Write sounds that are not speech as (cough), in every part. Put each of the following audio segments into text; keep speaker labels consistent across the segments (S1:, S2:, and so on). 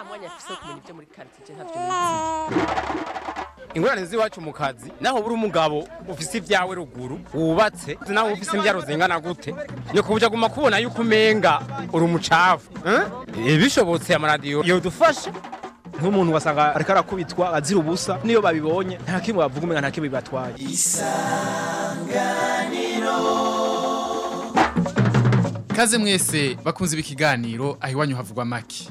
S1: nta mwanya afise wo kumenya ibyo muri karitsiye ntabyo nizi
S2: ingorane z'iwacu mu kazi naho buri umugabo ufise ibyawe ruguru wubatse naho ufise imbyaro zingana gute ni kubuja guma kubona yuko umenga uri umucafu eh? bishobotse amaradiyo yodufasha.
S3: Nk'umuntu wasanga ariko arakubitwa azira ubusa niyo babibonye nta kimwe bavuga umenga nta kimwe bibatwaye.
S4: Kaze mwese bakunze ibi kiganiro aho iwanyu havugwa maki.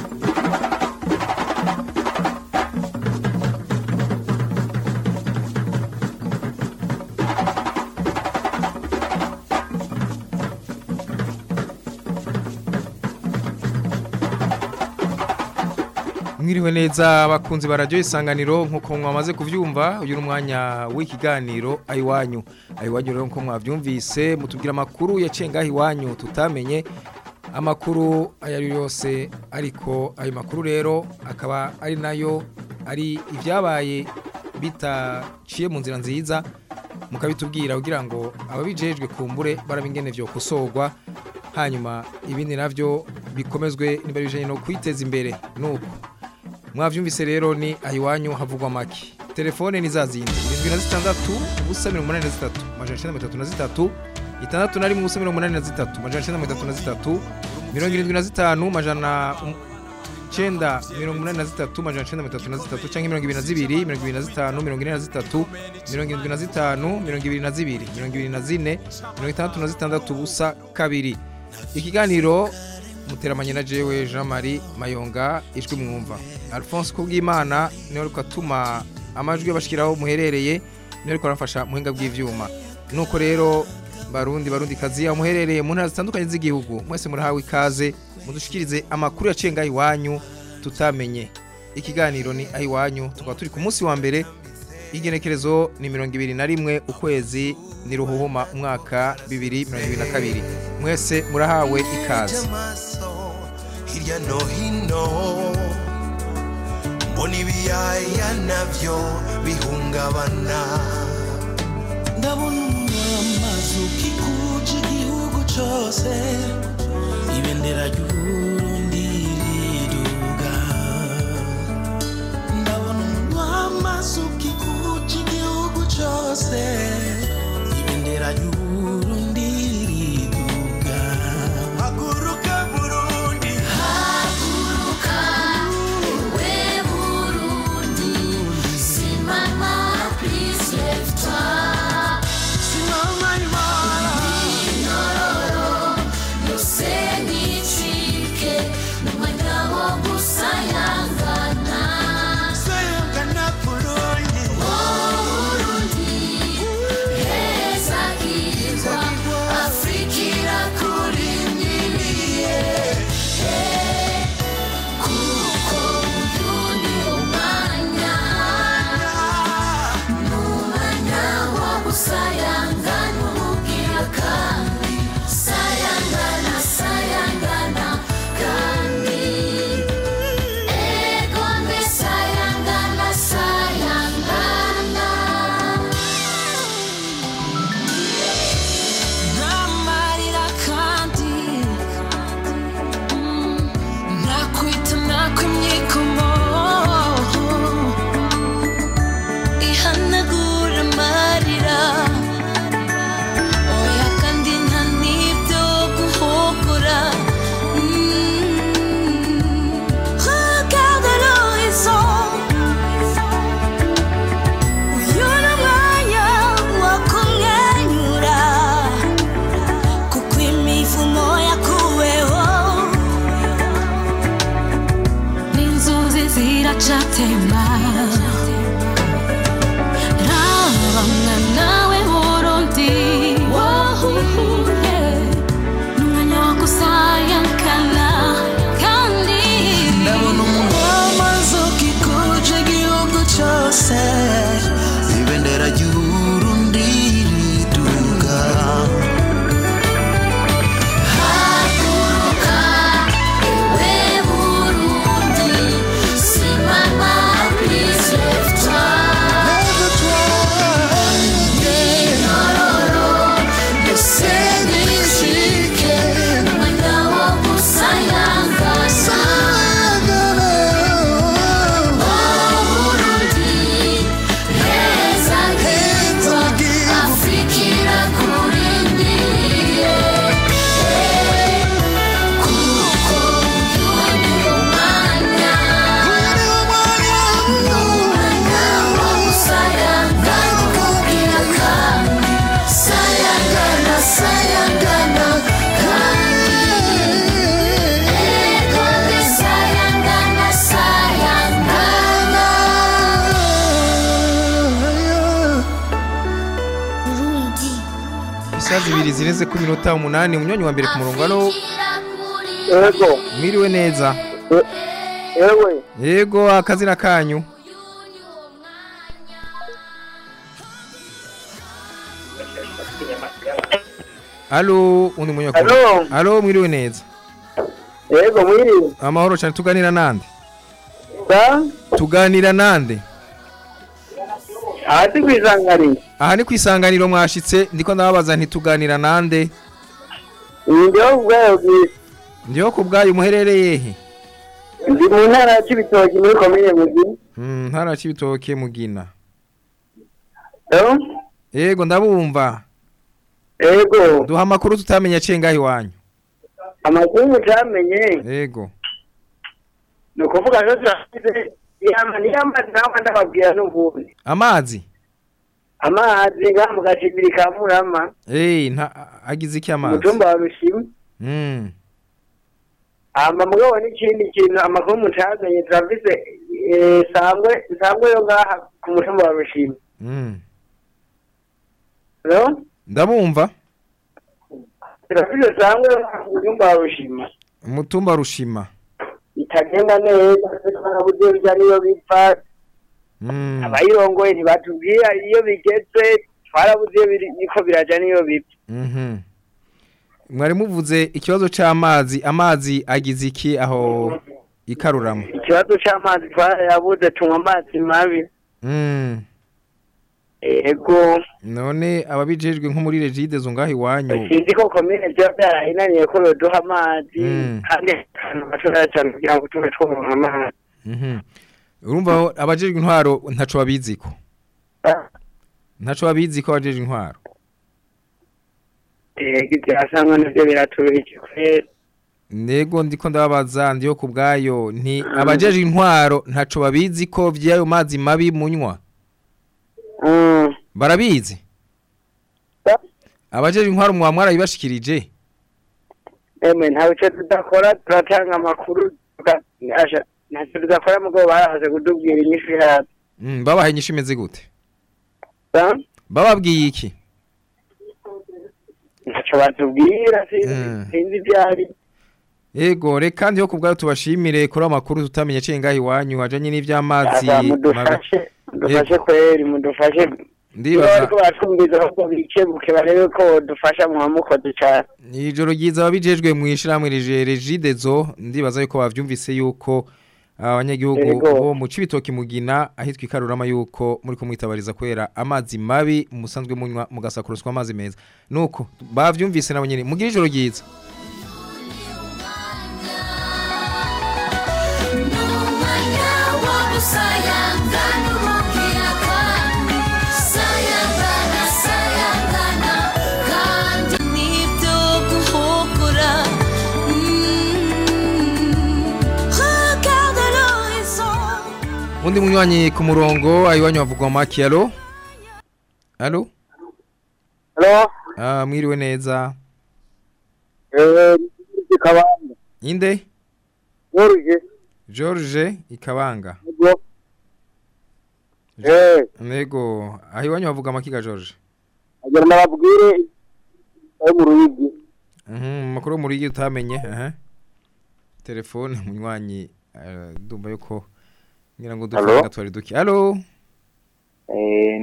S5: Mwiriwe neza abakunzi ba radiyo isanganiro nk'uko mwamaze kubyumva uyu ni umwanya w'ikiganiro ayiwanyu. Ayiwanyu rero nk'uko mwabyumvise mutubwira amakuru yaciye ngaho iwanyu tutamenye. Amakuru ayo ari yo yose ariko ayo makuru rero akaba ari na yo ari ibyabaye bitaciye mu nzira nziza mukabitubwira kugira ngo ababijejwe kumbure barabingene byo kusorwa hanyuma ibindi navyo bikomezwe niba no kwiteza imbere. Nuko mwavyumvise rero ni ayiwanyu havugwa make telefone ni za zindi. Irindwi na zitandatu ubusa mirongo umunani na zitatu majana icenda mirongo itatu na zitatu itandatu na rimwe ubusa mirongo umunani na zitatu majana icenda mirongo itatu na zitatu mirongo irindwi na zitanu majana um- icenda mirongo umunani na zitatu majana icenda mirongo itatu na zitatu canke mirongo ibiri na zibiri mirongo ibiri na zitanu mirongo ine na zitatu mirongo irindwi na zitanu mirongo ibiri na zibiri mirongo ibiri na zine mirongo itandatu na zitandatu ubusa kabiri. Ikiganiro muteramanye na jewe Jean Marie Mayonga ijwi mwumva. Alphonse Kubwimana ni we ariko atuma amajwi bashikiraho muherereye ni we ariko arafasha muhinga bw'ivyuma. Nuko rero barundi barundi kazi aho muherereye mu ntara zitandukanye z'igihugu. Mwese murahawe ikaze mudushikirize amakuru yaciye ngaho iwanyu tutamenye. Ikiganiro ni ayiwanyu tukaba turi ku munsi wa mbere igenekerezo ni mirongo ibiri na rimwe ukwezi ni ruhuhuma umwaka bibiri mirongo ibiri na kabiri. Mwese murahawe ikaze.
S6: Hirya no hino mbona ibiyaya na byo bihungabana. Ndabona amazu kikuje igihugu cyose ibendera ry'uburundi riduga. Ndabona amazu kikuje igihugu cyose ibendera ry'uburundi
S5: zibiri zireze ku minota umunani umunywanyi wa mbere ku murongo alo
S7: Yego,
S5: mwiriwe neza.
S7: Yewe,
S5: yego akazina kanyu. Alo undi munyakuru
S7: Alo.
S5: alo mwiriwe neza.
S7: Yego mwiriwe.
S5: amahoro cyane tuganira nande? Tuganira nande?
S7: Hasi kwisangari.
S5: aha ni ku isanganiro mwashitse ndiko ndababaza ntituganira nande
S7: Ndio ubwayo bwisi.
S5: ndiho ku bwayo muherereye he
S7: Ndi mu ntara ya Cibitoki muri komine Mugina.
S5: Mm, ntara cy'ibitoke mugina
S7: Yo,
S5: yego ndabumva
S7: yego.
S5: duha amakuru tutamenya aciye ngaho iwanyu
S7: Amakuru mutamenye
S5: yego
S7: ni ukuvuga ko turafite ni amazi nawe ndababwira n'ubundi.
S5: amazi
S7: Amazi ngaha mu gacibiri ka Murama,
S5: Eh, agize iki amazi
S7: umutumba wa Rushima.
S5: Mm.
S7: Hama mugabo n'ikindi kintu amakuru mutamenye turafise eh, sangwe sangwe yo ngaha ku mutumba wa Rushima.
S5: Mm.
S7: Yo,
S5: ndabumva
S7: turafise sangwe yo ngaha ku mutumba wa Rushima.
S5: umutumba rushima
S7: itagenda neza twarabuze bijya niyo bipfa
S5: Mm.
S7: abayirongoye ntibatubwira iyo bigeze twarabuze niko biraja niyo bipfa
S5: Mhm. mwari muvuze ikibazo c'amazi amazi agize iki aho ikaruramo
S7: ikibazo c'amazi twarayabuze tunywa amazi mabi
S5: Mm.
S7: Ego
S5: none ababijejwe nko muri regide zo ngaho iwanyu.
S7: Sinzi ko komine vyoba vyarahinaniye ko yoduha amazi
S5: Mm.
S7: kandi ahantu gatoya cane kugira ngo tube tworonka amazi.
S5: Mhm. urumva abajejwe intwaro ntaco babiziko ntaco babiziko abajejwe intwaro?
S7: Ego ivyasangwa nivyo biratubirije kwera
S5: nego ndiko ndababaza ndiyo ku bwayo nti abajejwe intwaro ntaco babizi ko vy'ayo mazi mabi munywa?
S7: Mm.
S5: Barabizi? Abajejwe intwaro muba mwarabibashikirije
S7: emwe ntawe ico tudakora turatanga amakuru ntacyo tudakora mugabo barahaze kutubwira inyishu yavyo
S5: Mm, babahaye inyishu imeze gute? Bababwiye iki?
S7: Ntacyo batubwira sinzi
S5: Mm.
S7: sinzi ivyari
S5: yego reka ndiho ku bwayo tubashimire kuri ayo makuru tutamenye aciye ngaho iwanyu
S7: Aba
S5: mabi.
S7: mudufashe mudufashe kweri mudufashe
S5: ndibaza
S7: ariko batwumviza ahubwo bikebuke barebe ko bodufasha muhamukoze cane
S5: ijoro ryiza ababijejwe mu ishirahamwe rije regidezo ndibaza yuko bavyumvise yuko abanyagihugu
S7: Yego.
S5: bo mu cibitoki mugina ahitwa ikarurama yuko muri kumwitabariza kubera amazi mabi musanzwe munywa mugasakuruswa amazi meza. Nuko bavyumvise nabo nyene. Mugira ijoro ryiza. Undi munywanyi ku murongo ayiwanyu bavugwa maki alo? Alo?
S7: Halo,
S5: ah, mwiriwe neza.
S7: Eh, ikabanga,
S5: inde?
S7: George,
S5: George ikabanga.
S7: Ego,
S8: Eh,
S5: aho iwanyu bavuga amakiga George.
S8: agira nababwire ayo mu ruyigi.
S5: Mhm, makuru muri iyi utamenye. Telefone munywanyi eh, ndumva yuko ngira ngo
S8: Allo?
S5: dufanga twari duki. Allo?
S8: Eh,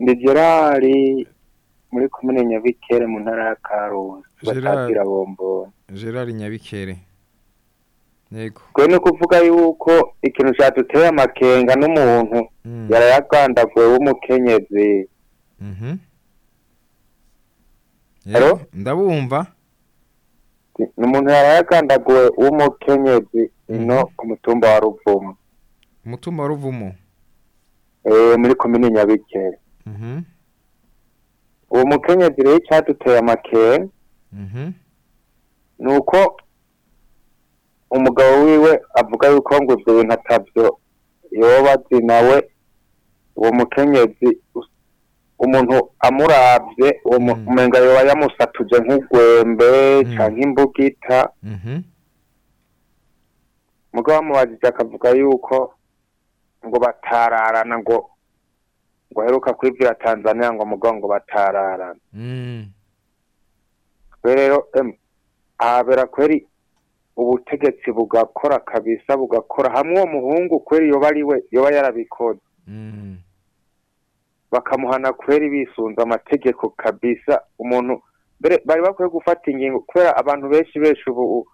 S8: ndi Gerard muri komune Nyabikere mu ntara ya. Batazira bombo.
S5: Gerard Nyabikere. Nego.
S8: Kwe ni kuvuga yuko ikintu cyaduteye amakenga n'umuntu
S5: Mm.
S8: yarayagandaguwe w'umukenyezi.
S5: Mhm. Yego, Ndabumva.
S8: Ni umuntu yarayagandaguwe w'umukenyezi ino ku mutumba wa Ruvumu.
S5: Umutumba wa Ruvumo.
S8: Eh, muri komune Nyabikere.
S5: Mhm.
S8: Uwo mukenyezi rero cyaduteye amakenga
S5: Mhm.
S8: nuko umugabo wiwe avuga yuko ngo ibyo bintu atavyo yoba azi nawe uwo mukenyezi umuntu amuravye uwo mu-
S5: Mm.
S8: umenga yoba yamusatuje nk'ugwembe canke imbugita
S5: Mhm.
S8: mugabo amubajije akavuga yuko ngo batararana ngo ngo aheruka kwivira Tanzania ngo mugabo ngo batararana
S5: Mm.
S8: rero ahabera kweri ubutegetsi bugakora kabisa bugakora hamwe uwo muhungu kweri yoba ari we yoba yarabikoze
S5: Mm.
S8: bakamuhana kweri bisunze amategeko kabisa umuntu mbere bari bakwiye gufata ingingo kubera abantu benshi benshi ubu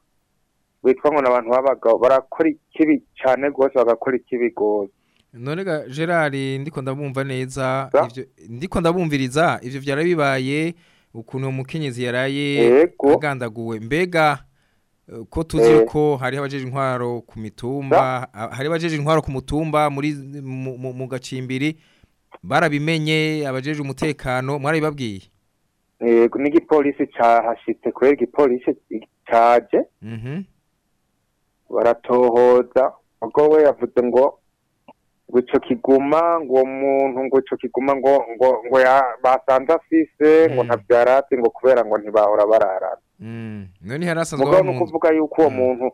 S8: bitwa ngo n'abantu b'abagabo barakora ikibi cyane rwose bagakora ikibi rwose
S5: None ga Gerard ndiko ndabumva neza ndiko ndabumviriza ivyo vyara bibaye ukuntu uwo mukenyezi yaraye agandaguwe mbega eh, ko tuzi
S8: Eh.
S5: yuko hari abajeje intwaro ku mitumba hari abajeje intwaro ku mutumba muri mu- mu- mu gacimbiri barabimenye abajeje umutekano mwarabibabwiye?
S8: Yego n'igipolisi cyahashitse kubera igipolisi cyaje
S5: mhm.
S8: Baratohoza ubwo we yavuze ngo ngo ico kiguma ngo muntu ngo ico kiguma ngo ngo ngo basanze afise ngo
S5: Mm.
S8: ntavyarati ngo kubera ngo ntibahora bararana.
S5: Mm none hari asanzwe
S8: mugabo ni ukuvuga yuko uwo
S5: Mm.
S8: muntu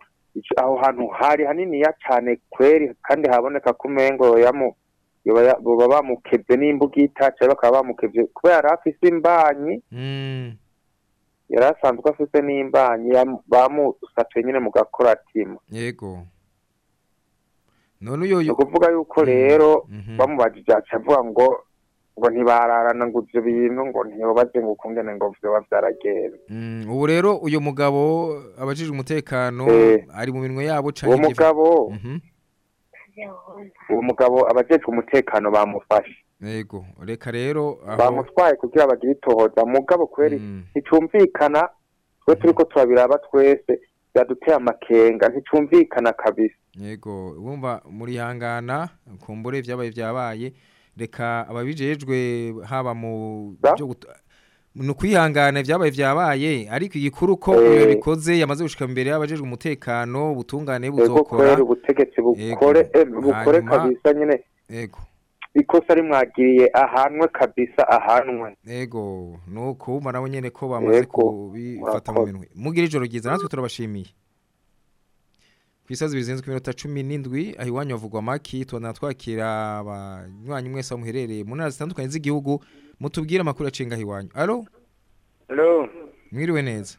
S8: aho hantu hari haniniya cane kweri kandi haboneka ko umengo boba bamukevye n'imbugita canke bakaba bamukevye kubera yari afise imbanyi. Yari asanzwe afise n'imbanyi bamusatuye nyene mu gakoratima
S5: yego. None uyo
S8: ni ukuvuga yuko rero
S5: mhm.
S8: bamubajije aca avuga ngo ngo ntibararana ngo ivyo bintu ngo ntiyobaze ngo ukungene ngo vyoba vyaragenze.
S5: Mm, ubu rero uyu mugabo abajijwe umutekano
S8: Eh.
S5: ari mu minwe yabo
S8: uwo
S5: canke igihe-
S8: mugabo
S5: Mhm.
S8: uwo mugabo abajejwe umutekano bamufashe.
S5: Yego reka rero
S8: bamutwaye kugira bagire itohoza. Mugabo kweri
S5: Mm,
S8: nticumvikana twe turiko turabiraba twese byaduteye amakenga. Nticumvikana kabisa.
S5: Yego bumva muri hangana kumbure vyabaye vyabaye reka ababijejwe haba mu ni ukwihangana vyabaye vyabaye ariko igikuru ko
S8: Eh.
S5: uyo yabikoze yamaze gushika imbere y'abajejwe umutekano ubutungane buzokora.
S8: ubutegetsi bukore
S5: Yego.
S8: eh, kabisa nyene
S5: yego
S8: ikosa rimwagiriye ahanwe kabisa ahanwe.
S5: Ego. Nuko umva nabo nyene ko bamaze
S8: Yego,
S5: kubifata mu minwe. Mugira ijoro ryiza natwe turabashimiye. Kwisazi bizinzwe iminota 17 aho iwanyu havugwa maki tubona twakira abanywanyi mwese aho muherereye mu ntara zitandukanye z'igihugu mutubwira amakuru acenga aho iwanyu. Allo mwiriwe neza.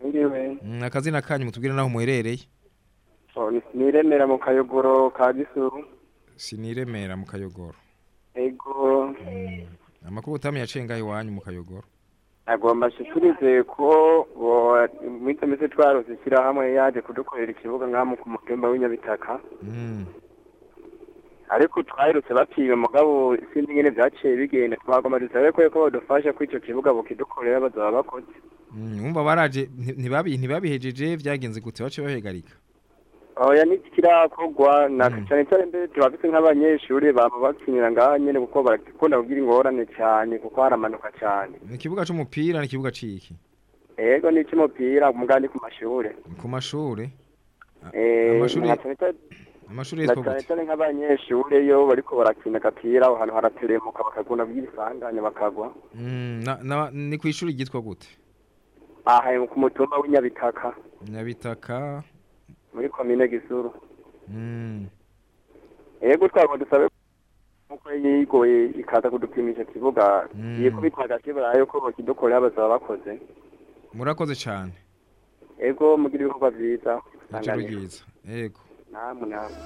S8: mwiriwe
S5: Mm, akazina kanyu mutubwire naho muherereye.
S8: niremera mu kayogoro ka gisuru
S5: Siniremera mu kayogoro.
S8: ego
S5: Amakuru utamenye acenga aho iwanyu mu kayogoro.
S8: agomba ashikirize ko bo- muri komisiyo twarose ishyirahamwe yaje kudukorera ikibuga nk'aho ku mutumba w'inyabitaka
S5: Mm.
S8: ariko twahirutse bapima mugabo sinzi ingene vyaciye bigenda twagomba dusabe ko ko badufasha ko ico kibuga bukidukorera bazaba bakoze
S5: Mm, umva baraje nti- ntibabi ntibabihejeje vyagenze gute bace bahegarika.
S8: oya ntikirakorwa na
S5: Mm.
S8: cane cane mbere turafise nk'abanyeshuri baba bakinira ngaha nyene kuko barakunda kugira ingorane cane kuko haramanuka cane
S5: Ni ikibuga c'umupira ni ikibuga ciki.
S8: Ego ni ic'umupira mugandi ku mashure
S5: Ku mashure.
S8: Eh,
S5: amashuri- yitwa gute?
S8: cane nk'abanyeshure iyo bariko barakina agapira aho hantu harateremuka bakaguna bw'ibisanganya bakagwa
S5: Mm, na, na, ni kw'ishuri ryitwa gute?
S8: aha ku mutumba w'inyabitaka
S5: Nyabitaka.
S8: muri komine gisuru
S5: Mm.
S8: ego twagomba dusabe
S6: nk'uko yigoye ikaza kudupimisha kivuga
S5: Mm.
S6: iye kubitwaga kibura yuko bakidukorera bazaba bakoze
S5: murakoze cyane.
S6: Ego mugira ibikorwa byiza. Sanganiro.
S5: ryiza yego
S6: namwe namwe.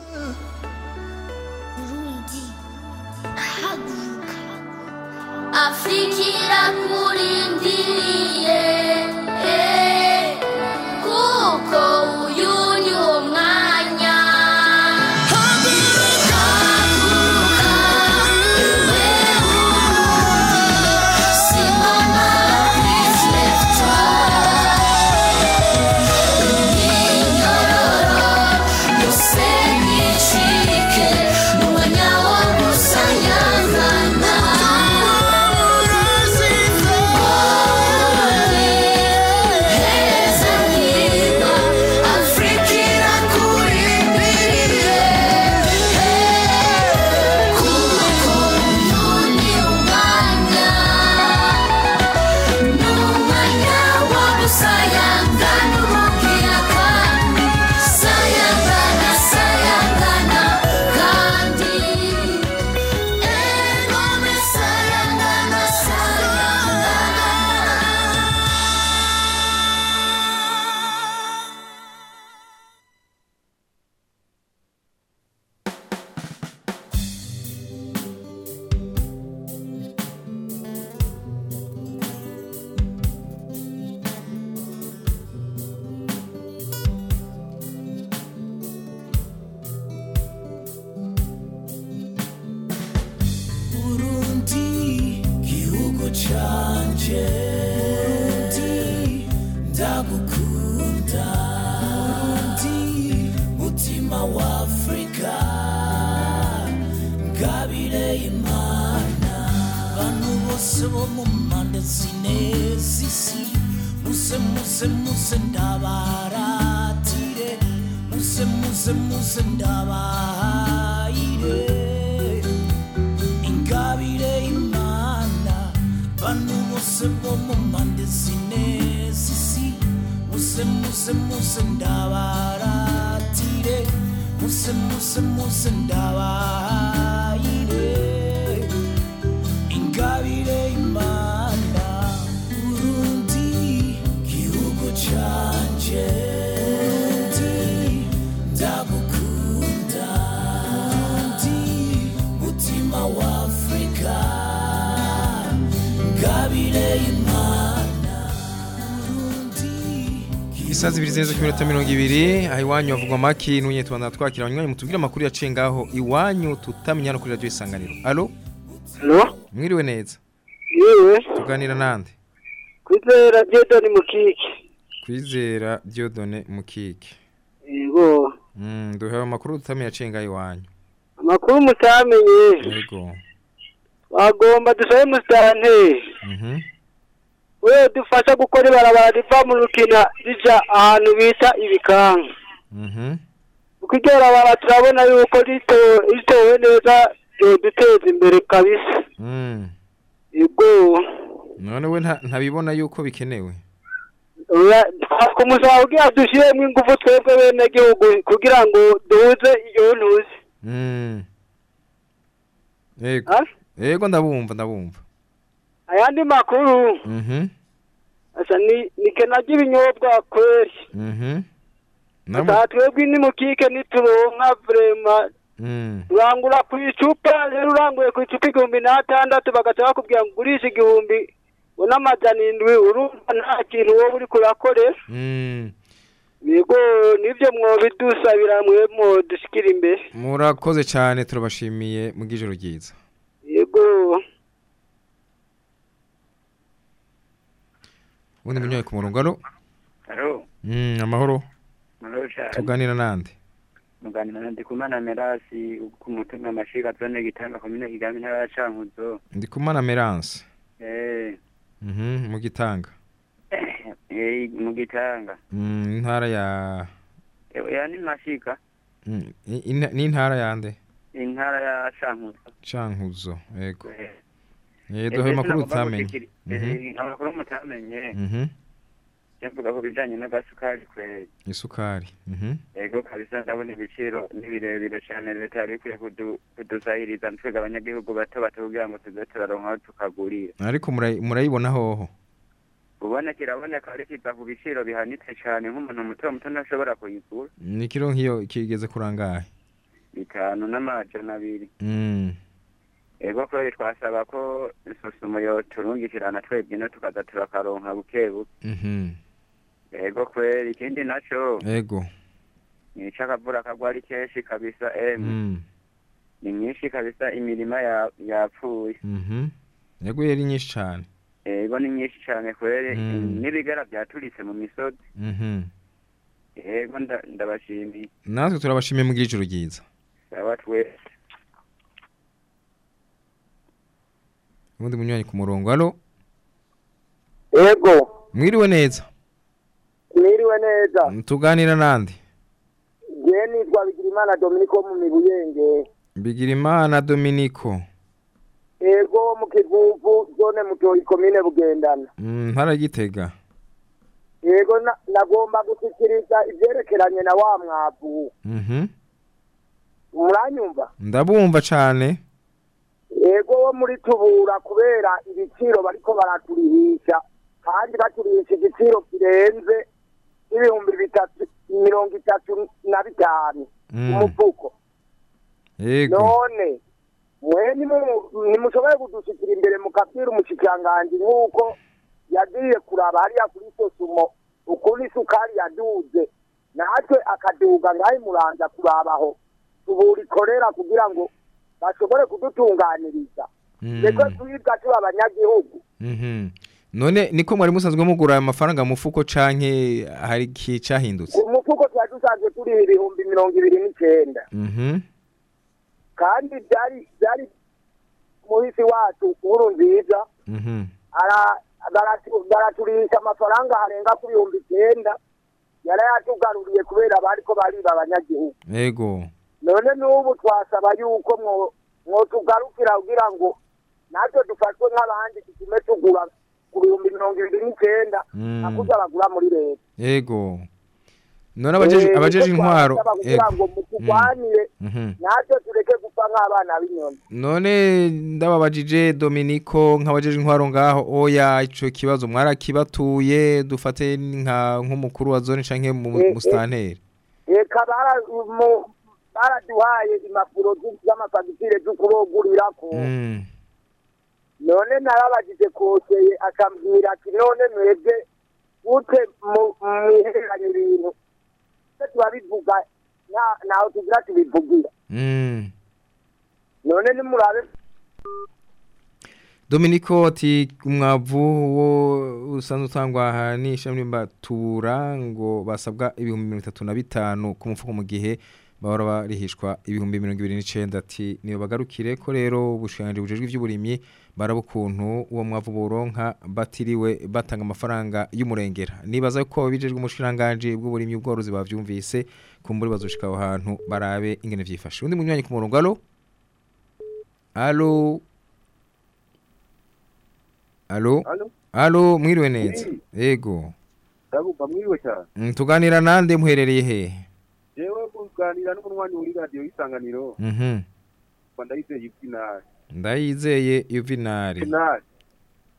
S3: Afrika irakurindiriye.
S5: Isazi ibiri zirenze ku minota mirongo ibiri aho iwanyu havugwa amaki n'unye tubanda twakira. Abanywanyi mutubwire amakuru yaciye ngaho iwanyu tutamenya no kuri radiyo isanganiro. Alo
S9: Alo?
S5: mwiriwe neza?
S9: Yewe,
S5: tuganira nande
S9: kwizera Diodoni Mukiki.
S5: kwizera diodone mukike
S9: Yego,
S5: Mm, duhewe amakuru tutamenya yaciye ngaho iwanyu.
S9: Amakuru mutamenye.
S5: yego.
S9: Wagomba dusabe musitanteri.
S5: Mhm.
S9: We dufasha gukora ibarabara riva mu rukina rija ahantu bita ibikanga.
S5: Mhm.
S9: Kuko iryo barabara turabona yuko ritowe neza duteza imbere kabisa.
S5: Mm.
S9: Yego,
S5: none we nta- ntabibona yuko bikenewe
S9: kumusaba kugira dushyiremo ingufu twebwe bene gihugu kugira ngo duhuze iyo ntuzi.
S5: Mm. yego yego ndabumva ndabumva
S9: Ayandi makuru.
S5: Mhm.
S9: Asa ni nikena ry'ibinyobwa kweri.
S5: Mhm.
S9: Asa twebwe ni mukike nituronka vrema
S5: Mm.
S9: urangura ku icupa rero uranguye ku icupa igihumbi n'atandatu bagaca bakubwira ngo ugurishe igihumbi ngo n'amajana indwi urumva nta kintu wowe uri kurakorera
S5: Mm.
S9: yego ni byo mwobidusabira mwe mwodushikira imbere
S5: murakoze cyane turabashimiye mu bw'ijoro ryiza
S9: yego
S5: ubundi munyoye ku murongo
S10: Halo,
S5: Mm, amahoro. Tuganira nande
S10: Muganira na Ndikumana Merasi ku mutumwa amashiga zone gitanga komine Kigami ntara ya Cankuzo.
S5: ndikumana merance.
S10: Eh,
S5: Mhm, mu gitanga. (coughs)
S10: Mu gitanga.
S5: Mm, intara ya
S10: Eh, ya ni mashiga
S5: Mm, ni intara yande
S10: intara ya Cankuzo.
S5: cankuzo yego.
S10: Eh,
S5: duhe amakuru utamenye
S10: amakuru mutamenye. Mvuga ku bijanye n'agasukari kweri
S5: isukari mhm
S10: ego kabisa ndabona ibiciro ni birebire cyane leta yari ikwiye kudu- kudusahiriza twebwe abanyagihugu bato bato kugira ngo tuze turaronka aho tukagurira
S5: ariko murayi- murayibona hoho
S10: ubona kiraboneka ari kiva ku biciro bihanitse cyane nk'umuntu muto muto ntashobora kuyigura
S5: ni kiro nk'iyo kigeze kurangahe
S10: bitanu n'amajana abiri ego kweri twasaba ko isusumo yoturungikirana twebwe ino tukaza turakaronka buke buke
S5: mhm.
S10: Ego kweri ikindi naco
S5: ego.
S10: Ni ic'akavura kagwa ari kenshi kabisa emu
S5: mm.
S10: Ni myinshi kabisa imirima ya- yapfuye.
S5: Mhm. Ego yari nyinshi cyane
S10: ego ni myinshi cyane kweri
S5: Mm.
S10: n'ibigara byaturitse mu misozi.
S5: Mhm.
S10: Ego nda- ndabashimiye.
S5: Natwe turabashimiye mugira ijoro ryiza
S10: sawa twese
S5: ubundi munywanyi ku murongo alo
S11: Ego,
S5: mwiriwe neza
S11: mwiriwe neza.
S5: tuganira nande
S11: Je nitwa Bigirimana Dominico wo mu Mibuyenge.
S5: Bigirimana Dominico
S11: Ego mu Kivuvu zone Mutoyi komine Bugendana.
S5: mm, ntara gitega
S11: Ego na- nagomba gushikiriza ivyerekeranye na wa mwavu.
S5: mhm
S11: Muranyumva?
S5: ndabumva cane
S11: Ego wo muri tubura kubera ibiciro bariko baraturihisha kandi baturihisha igiciro kirenze ibihumbi bitatu mirongo itatu na bitanu
S5: Mm.
S11: umufuko.
S5: yego
S11: none mwe nimu- nimushobore kudushikira imbere mukabwira umushikiranganji nk'uko yagiye kuraba hariya kuri sosumo ukuntu isukari yaduze natwe akaduga ngaho imuranza kurabaho tubura ikorera kugira ngo bashobore kudutunganiriza.
S5: Mm.
S11: ndetse twibwa tuba abanyagihugu.
S5: Mhm none niko mwari musanzwe mugura aya mafaranga mu mufuko canke hari iki cahindutse
S11: umufuko twari dusanzwe turiha ibihumbi mirongo ibiri n'icenda
S5: mhm
S11: kandi byari byari muhisi wacu nkuru nziza. Ara- baratu- baraturisha amafaranga arenga ku bihumbi icyenda. Yarayatugaruriye kubera bariko bariba abanyagihugu.
S5: Yego
S11: none n'ubu twasaba yuko mwo- mwotugarukira kugira ngo natwe dufatwe nk'abandi tugume tugura ku bihumbi mirongo ibiri n'icyenda
S5: Mm.
S11: nakuza bagura muri leta.
S5: Yego. None abajeje
S11: Eh,
S5: intwaro.
S11: kugira ngo muturwanire
S5: Mhm.
S11: natwe tureke gupfa nk'abana b'inyoni
S5: none ndababajije Dominico nk'abajeje intwaro ngaho oya ico kibazo mwarakibatuye dufate nk'umukuru wa zone mu
S11: Eh, eh.
S5: mustanteri
S11: reka bara- baraduhaye impapuro z'amafagitire zo kubogurirako
S5: mm.
S11: none narabagije koseye akambwira ati none mwebwe gute mu- mwihereranye ibintu turabivuga nta- ntaho tugira tubivugira
S5: Mm.
S11: none nimurabe
S5: Dominico ati umwavu wo usanzwe utangwa aha ni ishami mbatura ngo basabwa ibihumbi mirongo itatu na bitanu ku mufuko mu gihe bahora barihishwa ibihumbi mirongo ibiri n'icenda ati niyo bagarukire ko rero ubushikiranganji bujejwe ivy'uburimyi baraba ukuntu uwo mwavu boronka batiriwe batanga amafaranga y'umurengera. Nibaza ko bijejwe umushikiranganji bw'uburimyi ubworozi bavyumvise kumbura bazoshika aho hantu barabe ingene vyifashe. Undi munywanyi ku murongo alo? Alo? Alo?
S12: Alo?
S5: mwiriwe neza? Yego.
S12: Ndabumva mwiriwe cyane.
S5: Mm, tuganira nande muherereye hehe
S12: kuganira n'umunwanyi muri radiyo y'isanganiro.
S5: Mhm.
S12: ndayizeye ibyinari
S5: ndayizeye yuvinari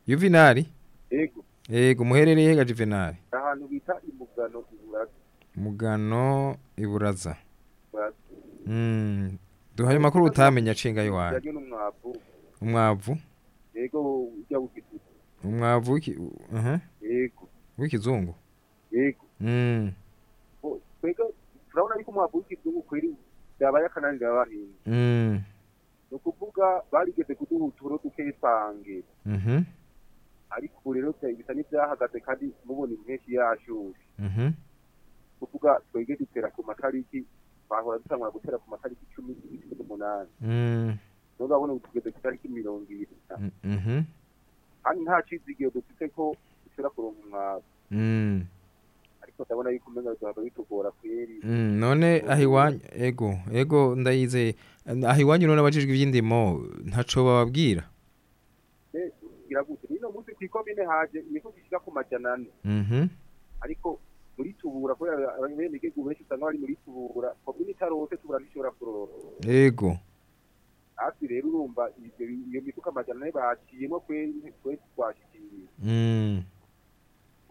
S5: yuvinari
S12: yego.
S5: Yego muherereye he ga juvenari
S12: ahantu bita imugano iburaza
S5: mugano iburaza. Mm, duhaye amakuru utamenya
S12: yajyo n'umwavu
S5: umwavu.
S12: Yego ujya w'igitutu
S5: umwavu
S12: yego.
S5: W'ikizungu?
S12: Yego.
S5: Mm,
S12: twebwe turabona yuko umwavu w'igitutu kweri byabaye akananira abahinzi
S5: mm,
S12: ni ukuvuga barigeze kuduha uturo duke twange
S5: mhm,
S12: ariko ubu rero bisa n'ibyahagaze kandi mubona impeshyi yashushe.
S5: Mhm,
S12: kuvuga twebwe dutera ku matariki bahora dutangura gutera ku matariki cumi cumi n'umunani.
S5: Mm,
S12: none urabona ubu tugeze ku itariki mirongo ibiri.
S5: Mm, mhm,
S12: kandi nta cizigiro dufite ko dushobora kuronka umwavu.
S5: Mm,
S12: ndabona yuko umenga bizohava bitugora kweri
S5: mm, none aho iwanyu ego ego ndayizeye aho iwanyu none abajijwe iby'indimo ntaco bababwira
S12: nino munsi kw'ikomine haje imifuko ishika ku majana ane ariko muri tubura kubera abenegihugu benshi usanga bari muri tubura komini itarose tubura ntishobora kurora
S5: yego
S12: hafi rero urumva iyo mifuka amajana ane baciyemo kweri kweri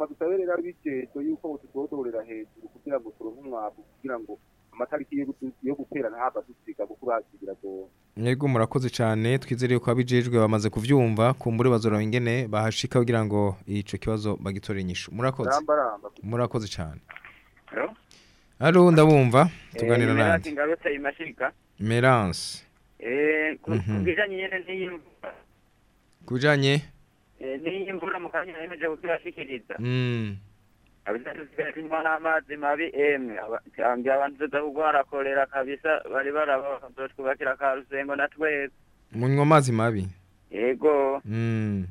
S12: madusabe rero ari bijeje yuko tutodorera hejuru kugira ngo turonke umwavu kugira ngo amatariki yo gutera ntahava dusiga kuko bazigira go
S5: Yego murakoze cyane twizere ko abijejwe bamaze kuvyumva kumbure bazora ingene bahashika kugira ngo ico kibazo bagitore inyishu. Murakoze. Murakoze cyane? Allo ndabumva. Tuganira
S10: Eh,
S5: nande
S10: Merasi ngarutse imashika
S5: Merance.
S10: Eh ku-
S5: Mhm.
S10: kubijanye nyene n'iyimvura
S5: kubijanye
S10: eh n'iyimvura mu kanya yemeje kutubashikiriza
S5: mm.
S10: Tunywa n'amazi mabi emwe abantu tuza kugwara kolera kabisa bari baraba bazotwubakira ka rusengo na twese.
S5: Munywa amazi mabi?
S10: Yego.
S5: Mm.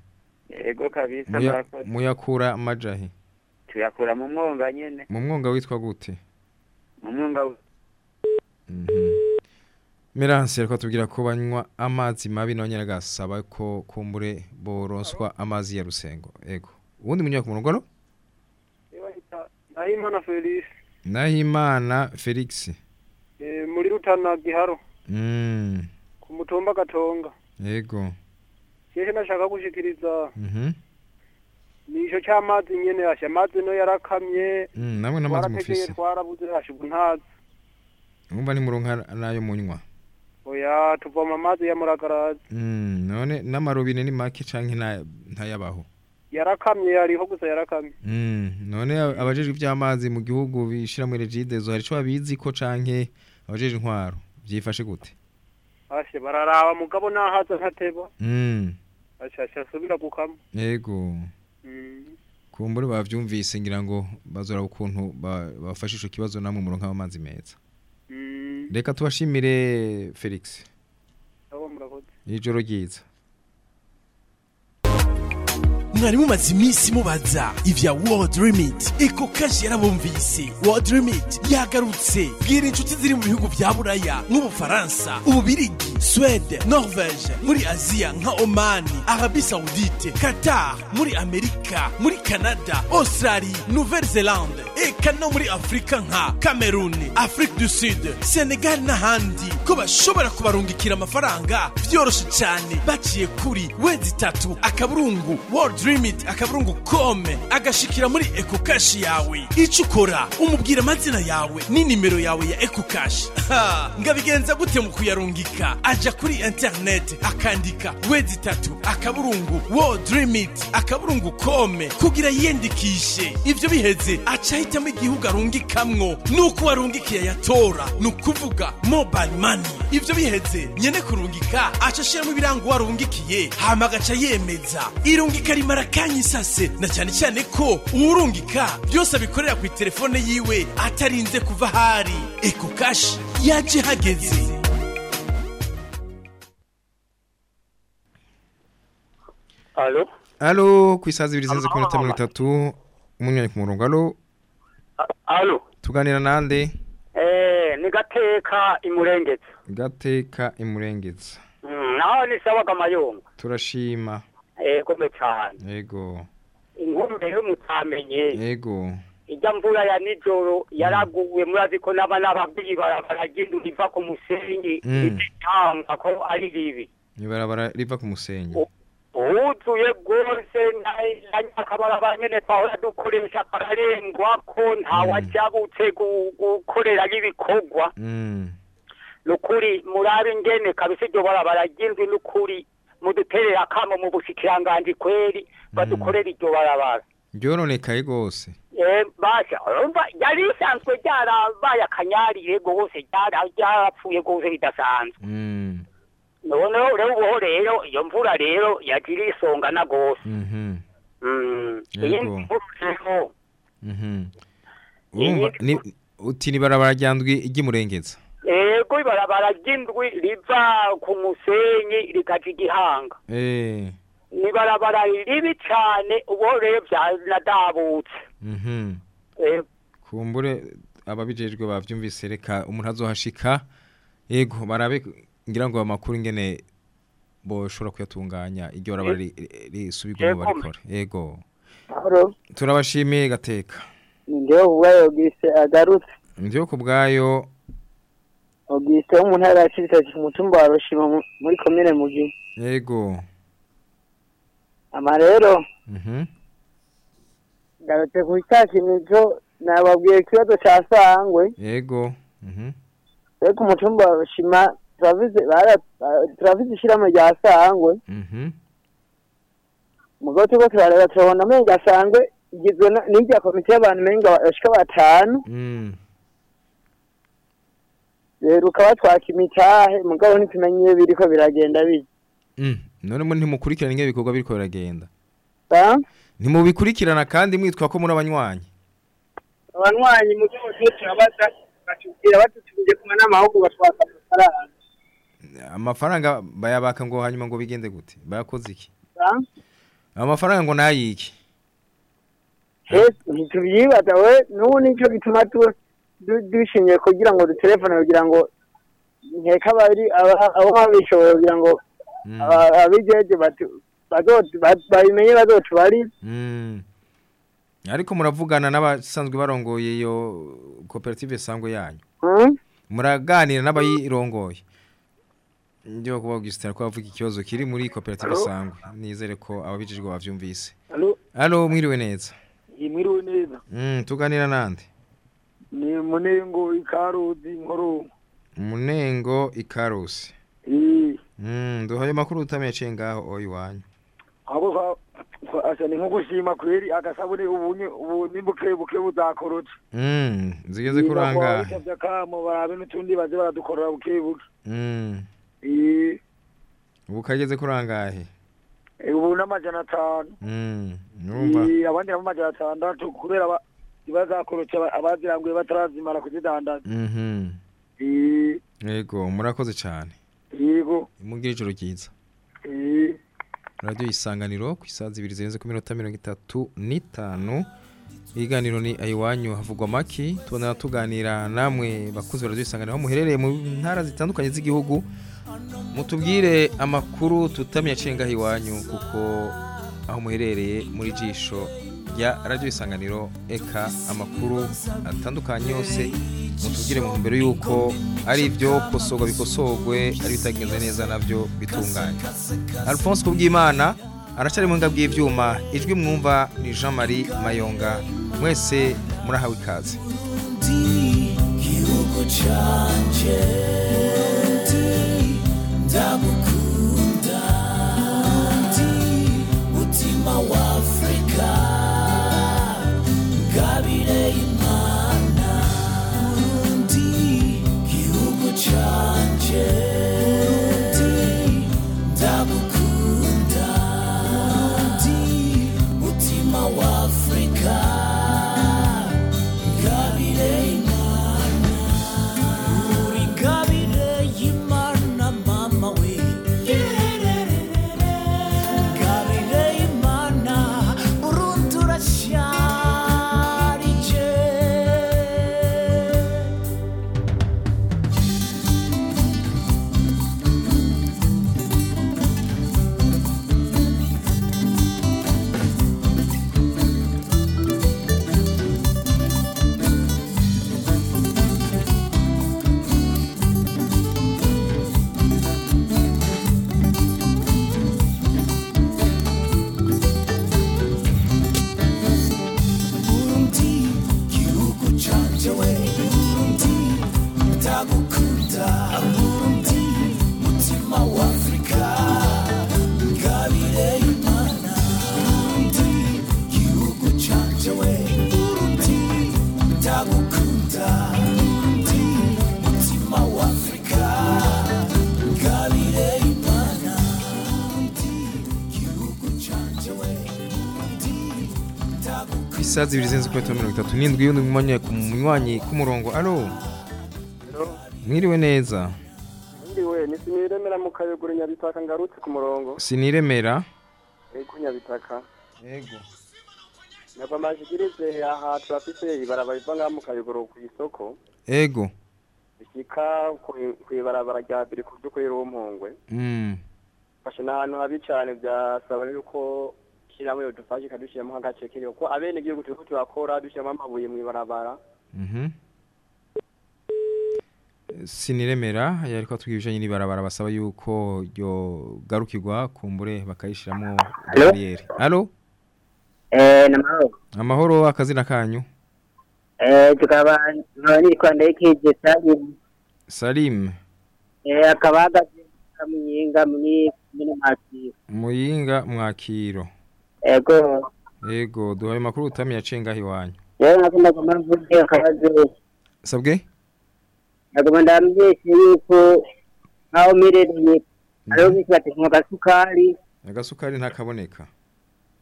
S10: Yego kabisa
S5: muyakura amajahi
S10: tuyakura mu mwonga nyene.
S5: Mu mwonga witwa gute?
S10: Mu mwonga
S5: Merance ariko tubwira ko banywa amazi mabi nawe nyine agasaba ko kumbure boronswa amazi ya rusengo. Ego. Ubundi munywa ku murongo no
S13: Nahimana Felix.
S5: Nahimana Felix.
S13: Eh, muri Rutana Giharo.
S5: Mm.
S13: Ku mutumba Gatonga.
S5: Ego.
S13: Jeje nashaka gushikiriza.
S5: Mhm.
S13: Nisho cy'amazi nyene yasha amazi no yarakamye.
S5: Mm, namwe n'amazi mufise.
S13: twarabuze hashigu ntazi.
S5: Umva ni muronka na yo munywa.
S13: Oya tuvoma amazi ya muragarazi.
S5: Mm none n'amarobine ni make nta ntayabaho?
S13: Yarakamye yariho gusa yarakamye.
S5: Mm none abajejwe ivy'amazi mu gihugu bishira muri regidezo hari ico babizi ko canke abajeje intwaro? Vyifashe gute?
S13: Ashe bararaba mugabo nahaza ntateba.
S5: Mm
S13: ashasha asubira gukama.
S5: Ego
S13: Mm.
S5: kumbure bavyumvise ngira ngo bazora ukuntu ba- bafashe ico kibazo namwe muronka amazi meza.
S13: Mm.
S5: Reka tubashimire Felix. Ijoro ryiza
S14: mwari mumaze iminsi mubaza ivya world remit. Eko kashi yarabumvise world remit yagarutse. Bwira inshuti ziri mu bihugu vya buraya nk'ubufaransa ububirigi suwede norvege muri aziya nka omani arabi saudite qatar muri amerika muri canada australie nouvelle zelande eka no muri afurika nka cameroon afrique du sud senegal n'ahandi. Ko bashobora kubarungikira amafaranga vyoroshe cane. Baciye kuri wezi itatu akaburungu world remit akaburungu kome agashikira muri eco cash yawe. Ico ukora umubwira amazina yawe n'inimero yawe ya eco cash Ha, ngabigenza gute mu kuyarungika? Aja kuri internet akandika wezi itatu akaburungu world remit akaburungu kome kugira yiyandikishe. Ivyo biheze aca ahitamo igihugu arungikamwo. Nuko uwarungikiye yatora ni ukuvuga mobile money. Ivyo biheze nyene kurungika aca ashiramo ibirango warungikiye hama agaca yemeza. Irungika rimara kanya isase na cyane cyane ko uwurungika byose abikorera ku telefone yiwe atarinze kuva ahari. Eko kashi yaje hageze
S13: Alo
S5: Allo kwisaza ibiri zinze ku minota mirongo itatu umunywanyi ku murongo. Allo?
S13: Alo
S5: tuganira nande?
S13: Eh ni gateka imurengetse
S5: gateka imurengeza
S13: Mm, naho ni sawa kamayonga
S5: turashima.
S13: Eh kome cyane
S5: ego
S13: inkuru rero mutamenye
S5: ego
S13: ijya mvura ya nijoro yaraguwe murazi ko n'aba n'ababyeyi baragenda riva ku musenyi.
S5: Mm.
S13: itanga ko ari ribi.
S5: Ibarabara riva ku musenyi.
S13: Uwuzuye rwose na nyakabarabara nyene twahora dukoresha kararengwa ko ntawajabutse gu- gukorerayo ibikorwa
S5: Mm.
S13: nukuri murabe ingene kabisa iryo barabara ry'indwi nukuri muduterera akamo mu bushikiranganji kweri badukorera iryo barabara.
S5: Ryoronekaye gose?
S13: Eh, basha urumva yari risanzwe ryarabaye akanyarire rwose ryara- ryarapfuye rwose bidasanzwe.
S5: Mm.
S13: noneho rero ubuho rero iyo mvura rero yagira isongana rwose
S5: Mhm.
S13: Mm, iyindi mvura rero.
S5: Mhm. Uti ni barabara ryandwi ry'imurengeza
S13: ego ibarabara ry'indwi riva ku musenyi rikaja igihanga
S5: eh.
S13: Ni barabara ribi cyane ubuho rero byanadabutse
S5: mhm.
S13: Eh,
S5: kumbure ababijejwe bavyumvise reka umuntu azohashika. Yego barabe ngira ngo amakuru ingene boshobora kuyatunganya iryo barabara ri- ri- risubirwemo
S13: Yego.
S5: barikora yego turabashimiye gateka.
S7: Ni ndeho ubwayo Auguste agarutse.
S5: Ndiyo ku bwayo.
S7: Auguste wo mu ntara ya Cibitoke ku mutumba wa Rushima mu- muri komine Mugi.
S5: Yego.
S7: Ama rero
S5: mhm.
S7: ngarutse ku cyakinico nababwiye ikibazo ca sangwe.
S5: Yego. Mhm.
S7: Rero ku mutumba wa Rushima turavize ishirahamwe rya sangwe.
S5: Mhm.
S7: Mugabo turiko turareba turabona menga sangwe igizwe na- n'irya komite y'abantu menga bashika batanu.
S5: Mm
S7: rero ukaba twaka imitahe mugabo ntitumenye iyo biriko biragenda biza
S5: mm none mu ntimukurikirana ingene ibikorwa biriko biragenda. Ntimubikurikirana kandi mwitwa ko muri abanywanyi.
S7: Abanywanyi mu cyo turabaza batubwira batutubije kumwe n'amahugurwa batwaka amafaranga.
S5: Amafaranga bayabaka ngo hanyuma ngo bigende gute? Bayakoze iki? Amafaranga ngo nayiki
S7: ntitubyibaza we n'ubu ni cyo gituma tu- du- dushimye kugira ngo dutelefone kugira ngo nkeka abari aba- abo babishoboye kugira ngo bazo- ba- babimenye bazotubarize
S5: Mm. ariko muravugana n'abasanzwe barongoye iyo koperative sangwe yanyu.
S7: Mm?
S5: muraganira n'abayirongoye. Njyewe kuba Augustin ko bavuga ikibazo kiri muri koperative sangwe. Nizere ko ababijijwe bavyumvise
S15: Alo,
S5: alo mwiriwe neza.
S15: Mwiriwe neza.
S5: mm, tuganira nande
S15: Ni Munengo Ikaruzi Nkuru.
S5: munengo ikarusi
S15: Eh,
S5: mm, duhaye makuru utamenye ciye ngaho oyi wanyu
S15: abo asa ni nko gushima kweri agasabune ubunye ubu nimbuke buke buzakorotse.
S5: mm, zigeze kurangahe
S15: Kamo barabe n'utundi baze baradukorera buke buke.
S5: mm,
S15: Eh,
S5: ubu kageze kurangahe
S15: ubu n'amajana atanu.
S5: mm, numva
S15: Eh, abandi nabo amajana atandatu kubera aba- abaziranguye batarazimara kuzidandaza.
S5: mhm. Yego murakoze cyane.
S15: Yego.
S5: mugire ijoro ryiza. Radiyo isanganiro ku isaha zibiri zirenze ku minota mirongo itatu n'itanu. Ibiganiro ni ayiwanyu havugwa amaki tubona tuganira namwe bakunzi ba radiyo isanganiro aho muherereye mu ntara zitandukanye z'igihugu. Mutubwire amakuru tutamenya aciye ngaho iwanyu kuko aho muherereye muri jisho rya radiyo isanganiro eka amakuru atandukanye yose mutubwire mu mbere y'uko ari ibyo kosorwa bikosorwe ari bitagenze neza na byo bitunganye. Alphonse kubwimana aracyari mu buhinga bw'ibyuma ijwi mwumva ni jean marie mayonga. Mwese murahawe ikaze.
S3: Ndagukunda mutima wa afurika imana gihugu canje ndagukunda
S5: ku isaha zibiri zirenze ku minota mirongo itatu n'indwi y'undi mwanya ku munywanyi k'umurongo alo mwiriwe neza
S10: ndiwe nisiniremera mu kayogoro nyabitaka ngarutse ku murongo
S5: siniremera
S10: ego nyabitaka
S5: yego
S10: nava amajigirize aha turafise ibarabara riva ngaha mu kayogoro ku isoko
S5: ego
S10: rishyika ku- kw'ibarabara rya mbere ku by'ukuri rumpungwe
S5: mm.
S10: fashe n'ahantu habi cyane byasaba yuko ishyirahamwe yodufasha ikadushyiramo agace kiriho ko abene igihugu turiko turakora dushyiramo amabuye mw'ibarabara
S5: Mhm. siniremera yariko atubwira ibijanye n'ibarabara basaba yuko ryogarukirwa kumbure bakayishiramo bariyeri. Halo
S7: Eh, namahoro.
S5: amahoro. Akazina kanyu?
S7: Eh, tukaba nkaba nitwa Ndayikije Salim.
S5: salim.
S7: Eh, akaba ahagaze Kamuyinga muri muri Makiro.
S5: muyinga mwakiro.
S7: Ego,
S5: yego duhaye amakuru utamiye acengaho iwanyu
S7: rero nakunda kumva mvuge akabazo.
S5: sabwe
S7: Nagoma ndambyeshe yuko nkaho merereye hariho bisi batekinywa agasukari
S5: agasukari ntakaboneka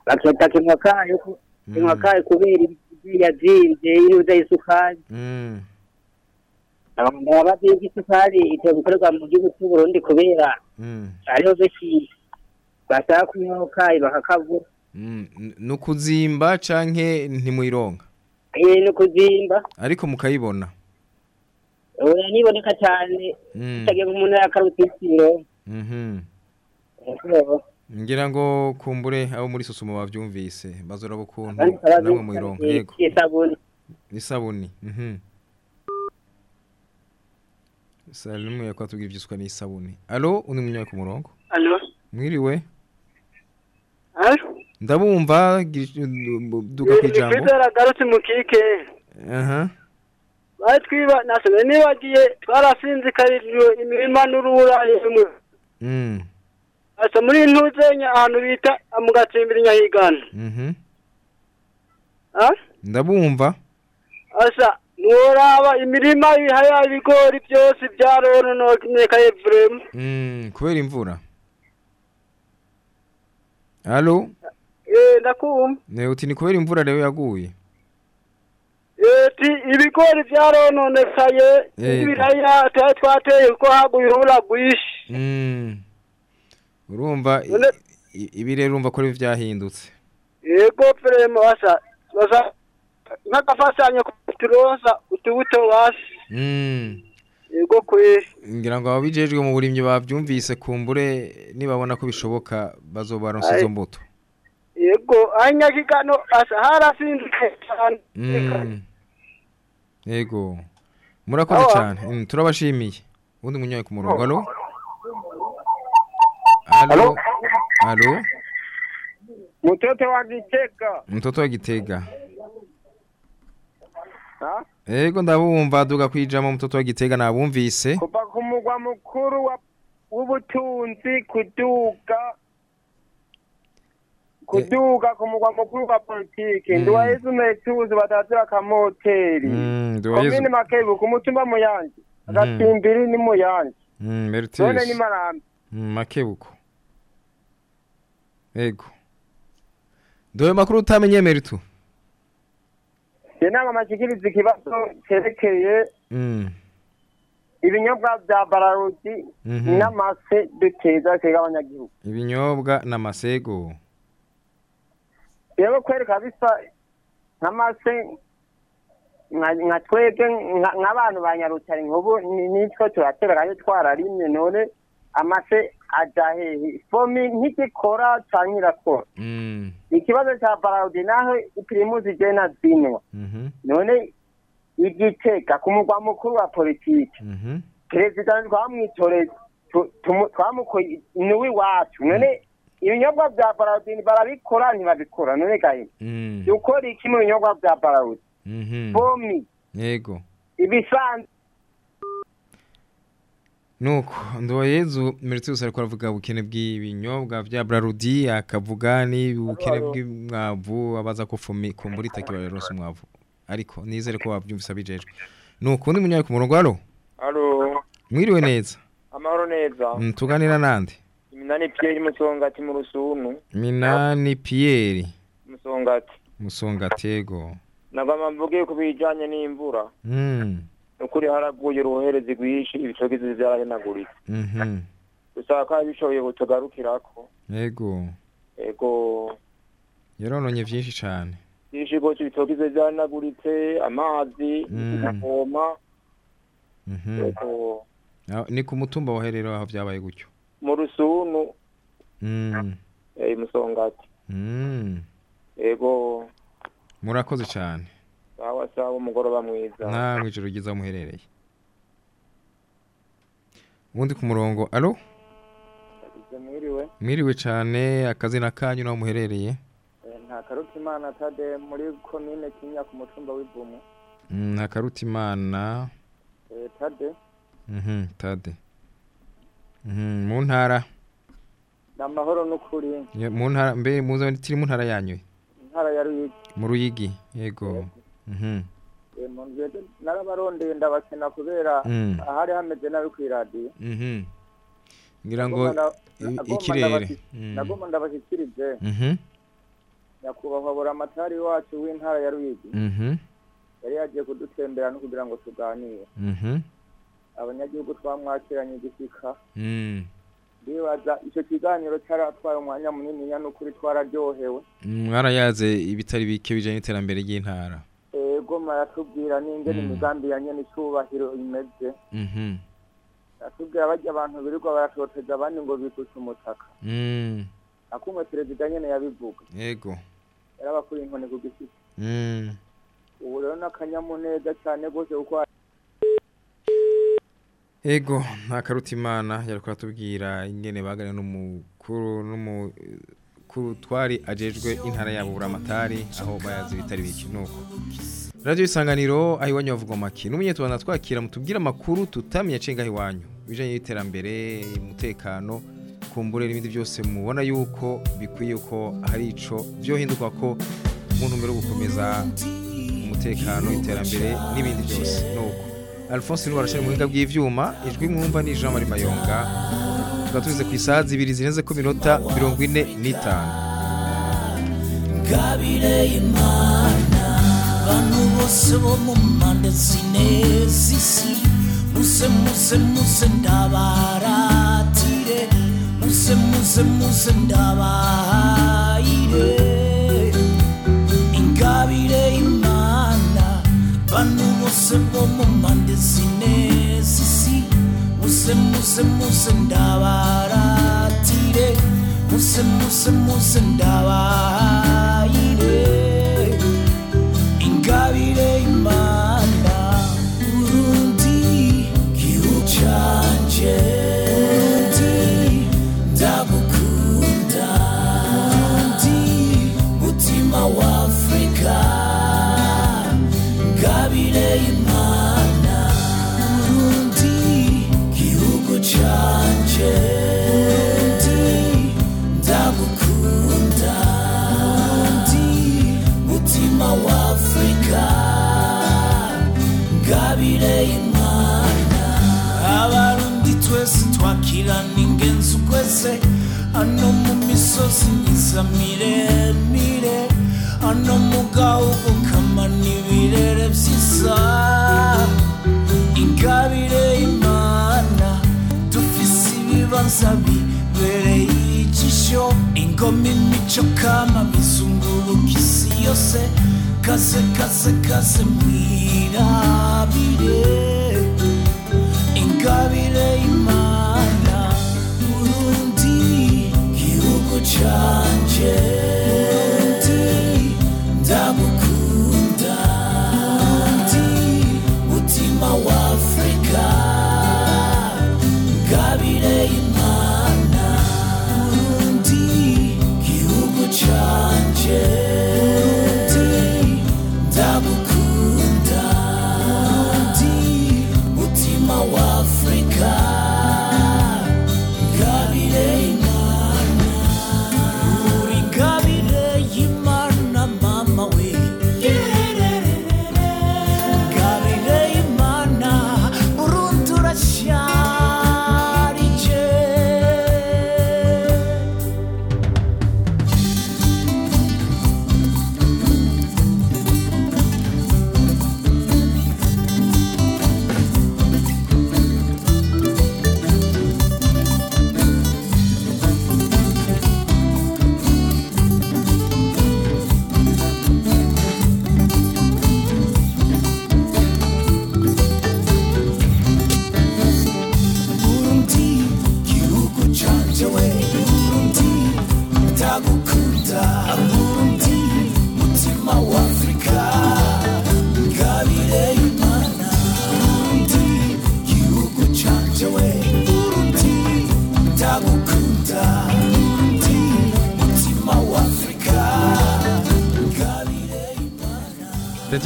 S7: bakita kinywa kayo ku- kinywa
S5: Mm.
S7: kayo kubera ibyo yazimvye inuza y'isukari
S5: Mm.
S7: ndaba byinshi isukari ito gukorerwa mu gihugu cy'u Burundi kubera
S5: Mm.
S7: hariho benshi bashaka kunywaho kayi bakakavura
S5: Mm, n- nukuzimba canke ntimuyironka
S7: eh no kuzimba
S5: ariko mukayibona.
S7: Oya niboneka cyane.
S5: Mm.
S7: utagiye umuntu yakarutitsiro
S5: Mhm.
S7: Ego.
S5: ngira ngo kumbure abo muri susumo bavyumvise bazoraba ukuntu
S7: Abandi kabazo
S5: namwe muyironka yego.
S7: Isabuni
S5: isabuni mhm Salimu yakwa atubwira ivyiswa n'isabuni Allo undi munyaye ku murongo?
S9: Allo?
S5: mwiriwe?
S9: Allo?
S5: Ndabumva gira- duga kwijambo
S9: Kwizera agarutse mu kike.
S5: aha
S9: Bari twiba nasomye nibagiye twarasinzikarijwe imirima n'urubura rimwe.
S5: mm
S9: Asa muri ntuzenya ahantu bita mu gatsimbiri nyahigana.
S5: mhm ndabumva
S9: Asa nworaba imirima y'ibihaya ibigori byose byarononekaye vrema.
S5: mm kubera imvura
S9: Eh ndakumva.
S5: ne uti ni kubera imvura rero yaguye.
S9: Ibigori byarononekaye ibiraya twari twateye kuko haguye urubura rwinshi.
S5: mm. Urumva ibi rero urumva ko ari vyahindutse.
S9: Yego vrema basa basa nk'agafasanyo turoza utubuto wasi
S5: mm.
S9: Yego kweri
S5: ngira ngo ababijejwe mu burimyi bavyumvise kumbure nibabona ko bishoboka bazobaronsa izo mbuto.
S9: yego hhayi ngiyakika no asahara sindikhathane
S5: mm. yego. Murakoze cyane turabashimiye ubundi munyoye ku murongo oh. alo alo
S11: alo mutoto wa gitega
S5: mutoto wa gitega yego ndabumva duga kwijamo mutoto wa gitega nabumvise.
S11: Kuva ku mugwa mukuru w'ubutunzi kuduga kuduga ku mugwa mukuru wa politiki
S5: Mm.
S11: ndiwayezu metuzi batazira akamoteri
S5: Mm, Nduwayezu.
S11: komini makebu ku mutumba muyange agatsimbiri ni muyange
S5: Mm,
S11: none ni marambi
S5: Mm, makebuko. Yego. Doye makuru utamenye Meritu.
S11: je nanga mashikiriza ikibazo cerekeye
S5: Mm.
S11: ibinyobwa vya bararuti
S5: Mhm.
S11: n'amase duteza twega abanyagihugu
S5: Ibinyobwa n'amasego.
S11: Rero kwereka bisa nka nka twebwe nka- nk'abantu ba nyarutare nk'ubu ni- nitwo turaterayo twararimye none amase aja hehe fomi ntigikora canke irakora ikibazo ca baraude naho ipirimusi je nazinwa
S5: Mhm.
S11: none igitega ku mugwa mukuru wa politiki perezida twamwitoreye twamukoye ni we iwacu none ibinyobwa vya barawudi barabikora ntibabikora. None gahe
S5: Mm.
S11: dukora iki mu binyobwa vya barawudi
S5: Mhm.
S11: bomi
S5: Yego.
S11: ibisanzwe.
S5: Nuko Ndoyezu Meritius ariko aravuga ubukene bw'ibinyobwa vya Brarudi akavuga ni ubukene bw'imwavu abaza ko kumbura itakiba yaronse umwavu. Ariko nizere ko wabyumvise abijejwe. Nuko undi munyaye ku murongo halo
S16: Halo,
S5: mwiriwe neza?
S16: Amahoro neza.
S5: Mm, tuganira nande
S16: Iminani Pierre Musongati mu Rusunu,
S5: Minani Pierre
S16: Musongati.
S5: Musongatego
S16: Nagama mvuge ku bijanye n'imvura.
S5: Mm
S16: Nukuri haraguye uruherezi rwinshi ibitogizi vyarahenaguritse.
S5: mhm
S16: Usaba ko abishoboye butugarukirako.
S5: Yego
S16: Ego,
S5: yarononye vyinshi cane
S16: byinshi gose ibitogizi vyarahenaguritse, amazi,
S5: Mm.
S16: kuvoma.
S5: Mhm ni ku mutumba waherero aho vyabaye gutyo
S16: mu Rusunu,
S5: Mm.
S16: Musongati.
S5: Mm.
S17: yego.
S5: Murakoze cyane.
S17: Sawa sawa umugoroba mwiza.
S5: Namwe ijoro ryiza aho muherereye. Ubundi ku murongo. Alo
S17: mwiriwe.
S5: Cyane akazina kanyu n'aho muherereye.
S17: Eh, nta karuta imana tade muri komine kinya ku mutumba w'ivumu
S5: Mm, ntakaruta imana
S17: Eh, tade.
S5: Mhm, tade. Mu ntara?
S17: Ni amahoro n'ukuri.
S5: Mu ntara mbe tiri mu ntara yanyu
S17: intara ya ruyigi.
S5: Mu ruyigi? Yego.
S17: Yede- narabarondeye ndabakena kubera
S5: Mm.
S17: ahari hameze nabi ku iradiyo.
S5: Mhm. ngira ngo ikirere Mm.
S17: nagomba ndabashyikirize
S5: Mhm.
S17: nyakubahwa buramatari wacu w'intara ya ruyigi. Yari yagiye kudutembera no kugira ngo tuganire. Abanyagihugu twamwakiranye igishyika.
S5: Mm.
S17: ndibaza icyo kiganiro cyaratwaye umwanya munini n'ukuri twararyohewe.
S5: Mwarayaze ibitari bike bijanye n'iterambere ry'intara.
S17: Ego maratubwira n'ingene imigambi ya nyene icubahiro imeze? Atubwira barya abantu birirwa baratoteza abandi ngo bikutse umutaka. Akumwe perezida nyene yabivuga.
S5: Yego
S17: yarabakuriye inkoni ku gishitsi
S5: Mm.
S17: ubu rero n'akanyamuneza cyane rwose kuko
S5: Ego ntakaruta imana yariko atubwira ingene bagana n'umukuru n'umukuru twari ajejwe intara yabo buramatari aho bayazi bitari biki nuko Radio isanganiro aho iwanyu bavuga make n'umunyetubana twakira mutubwira amakuru tutamenye cenga iwanyu bijanye n'iterambere umutekano kumbure n'ibindi byose mubona yuko bikwiye ko hari ico byohinduka ko mu ntumbero yo gukomeza umutekano iterambere n'ibindi byose. Nuko Alphonse Nuwa arashari mu buhinga bw'ivyuma ijwi mwumva ni Jean Marie Mayonga. Tukaba tuzize ku isaha zibiri zirenze ko minota mirongo ine n'itanu.
S3: Bantu bose bo mu mpande zine z'isi muze muze muze ndabaratire. Muze muze muze ndabahayire bantu bose bo mu mpande zine z'isi muze muze muze ndabaratire muze muze muze ndabahayire ingabire imana urundi gihugu canje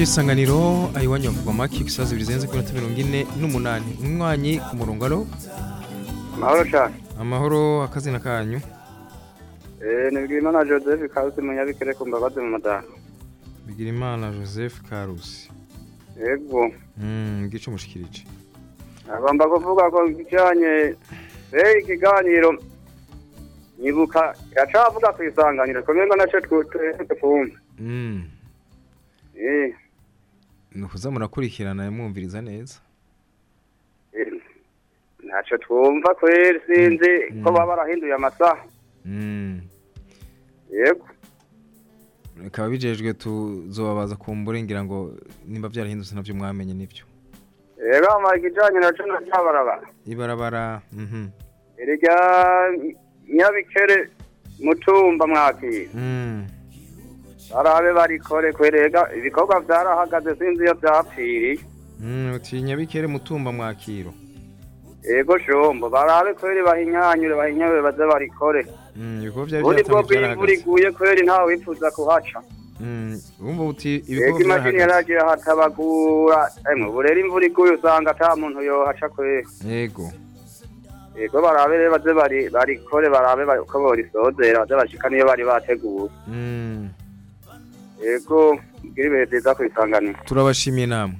S5: radiyo isanganiro ayiwanyu bavugwa make zibiri zirenze kuri mirongo ine n'umunani. Umwanyi ku murongo alo?
S18: Amahoro cyane.
S5: Amahoro akazina kanyu?
S18: Eh ni Bwirimana Joseph Karusi munyabikere ku mbabazi mu madara
S5: bigirimana joseph karusi.
S18: Yego.
S5: Mm, gice mushikirije.
S18: Agomba kuvuga ko kijanye eh ikiganiro. Nyibuka yacavuga ku isanganiro naco twese twumva
S5: ukuza murakurikirana mwumviriza neza.
S18: Eh, naco twumva kweri sinzi ko baba barahinduye amasaha.
S5: Mm,
S18: yego.
S5: Bikaba bijejwe tuzobabaza kumbure ngira ngo nimba byarahindutse navyo mwamenye nivyo
S18: yego ama ikijanye naco nacabarabara
S5: ibarabara mhm.
S18: Erega nyabikere mutumba mwakira
S5: Mm,
S18: barabe barikore kwerega ibikorwa vyarahagaze sinzi iyo vyapfiriye
S5: mm, uti nyabikere mutumba mwakiro.
S18: Yego shombo barabe kweri bahinyanyure bahinyanyure baze barikore. Ubundi bwo
S5: vyatanguye
S18: bw'imvura
S5: vyarahagaze
S18: iguye kweri ntawe wifuza kuhaca.
S5: Mm, urumva uti ibikorwa
S18: imashini
S5: vyarahagaze
S18: yaragiye hatabagura emwe ubu rero imvura iguye usanga ata muntu yohaca kweri.
S5: Yego.
S18: Yego barabe rero baze bari barikore barabe uko borisozera baze bashika niyo bari bateguye
S5: Mm,
S18: yego mbwira ibihe vyiza kwisanganira
S5: turabashimiye namwe.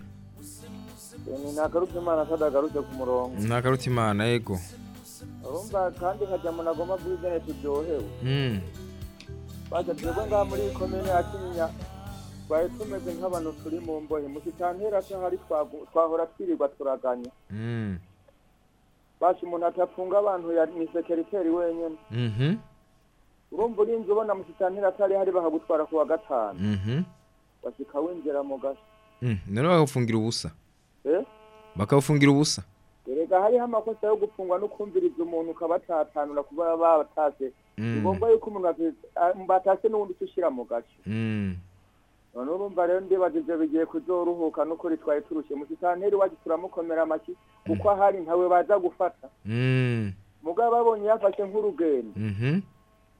S17: Ni nagarutse imana kadagarutse ku murongo.
S5: Nakaruta imana yego
S17: urumva kandi nkajya mu nagomba bw'izene turyohewe.
S5: Mm,
S17: baje twebwe ngaha muri iyi komine ya kinyinya twari tumeze nk'abantu turi mu mbohe. Mu kitantera hari twahora twirirwa turaganya
S5: mm,
S17: baje umuntu atapfunga abantu ya ni sekeriteri wenyene
S5: mhm,
S17: urumva urinze ubona mu kitantera atari hari bahagutwara ku wa gatanu.
S5: Mhm,
S17: bashika winjira mu gace
S5: mm. none bakagufungira ubusa.
S17: Eh?
S5: Bakagufungira ubusa.
S17: Erega hariho amakosa yo gupfungwa no kumviriza umuntu ukabatatanura kuba batase
S5: Mm.
S17: ni ngombwa yuko umuntu azi- a- batase n'ubundi uca ushyira mu gace.
S5: Mm,
S17: none urumva rero ndibaza ivyo bigiye kuzoruhuka n'ukuri twari turushe. Mu kitanteri wacu turamukomera amashyi kuko ahari ntawe baza gufata. Mugabo babonye yafashe nk'urugendo.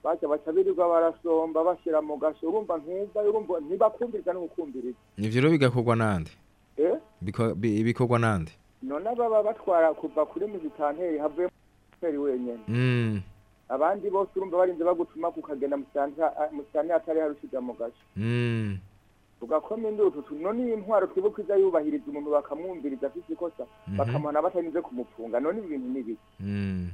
S5: Mhm,
S17: baca birirwa barasomba bashyira mu gasho urumva ntuza urumva ntibakumviriza n'ukukumviriza
S5: ivyo rero bigakorwa nande
S17: eh?
S5: Biko- bi- bikorwa nande
S17: none baba batwara kuva kuri mu kitanteri havuye mu wenyene.
S5: Mm,
S17: abandi bose urumva barinze bagutuma kukagenda mu kitanteri atari hari ushiga mu gasho
S5: mm,
S17: ugakoma indutu tu none iyi ntwaro twibuka iza yubahiriza umuntu bakamwumviriza afite ikosa
S5: Mhm.
S17: bakamuhana batarinze kumupfunga. None ibi bintu ni biki
S5: mm.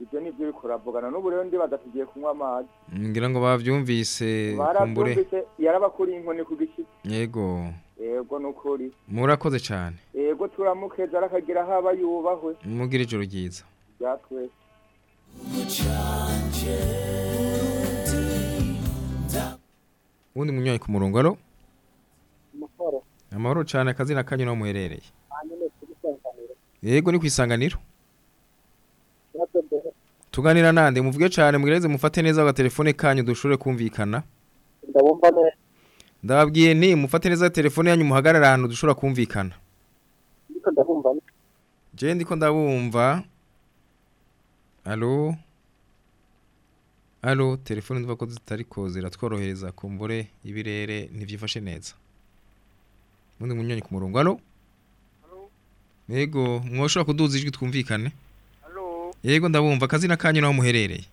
S17: Ibyo ni byo uriko uravugana n'ubu rero ndibaza tugiye kunywa amazi.
S5: Ngira ngo bavyumvise kumbure
S17: yarabakuriye inkoni ku gishitsi.
S5: Yego.
S17: Yego ni ukuri
S5: murakoze cane.
S17: Yego turamukeza arakagira haba yubahwe.
S5: Mugira ijoro ryiza.
S17: Bya twese.
S5: Uwundi munywanyi ku murongo alo?
S13: Amahoro.
S5: Amahoro cane akazina kanyu naho muherereye. Yego ni kwisanganiro
S13: natwe mbere
S5: tuganira nande muvuge cane mugereze mufate neza agatelefone kanyu dushobore kumvikana.
S13: Ndabumva neza
S5: ndababwiye nti mufate neza telefone yanyu muhagarare ahantu dushobora kumvikana.
S13: Ariko ndabumva neza
S5: je ndiko ndabumva. Alo alo telefone ndumva ko zitariko ziratworohereza kumbure ibirere ntivyifashe neza. Undi munywanyi ku murongo. Alo yego mwoshobora kuduza ijwi twumvikane. Yego ndabumva akazina kanyu naho muherereye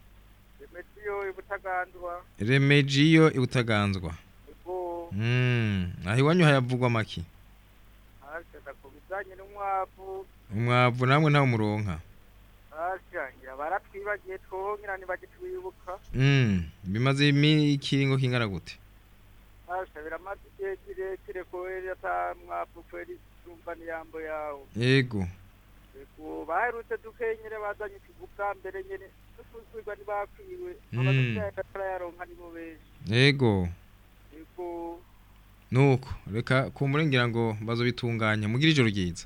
S17: remetiyo ibutagandwa
S5: remegiyo ibutaganzwa Mm, aho iwanyu hayavugwa maki?
S17: Hashaka ku bijanye n'umwavu.
S5: Umwavu namwe ntawe muronka.
S17: Hashangira baratwibagiye twongera ntibagitwibuka
S5: Mm, bimaze ikiringo kingana gute?
S17: Biramaze igihe kirekire kweri ata mwavu kweri tumva n'iyambo yawo
S5: yego.
S17: Baherutse dukenyere bazanye ikivuga mbere nyene dusuzugwa ntibakwiwe.
S5: Mm.
S17: abadutarayaronka nibo benshi.
S5: Yego.
S17: Ego
S5: nuko reka kumbure ngira ngo bazobitunganya mugire ijoro ryiza.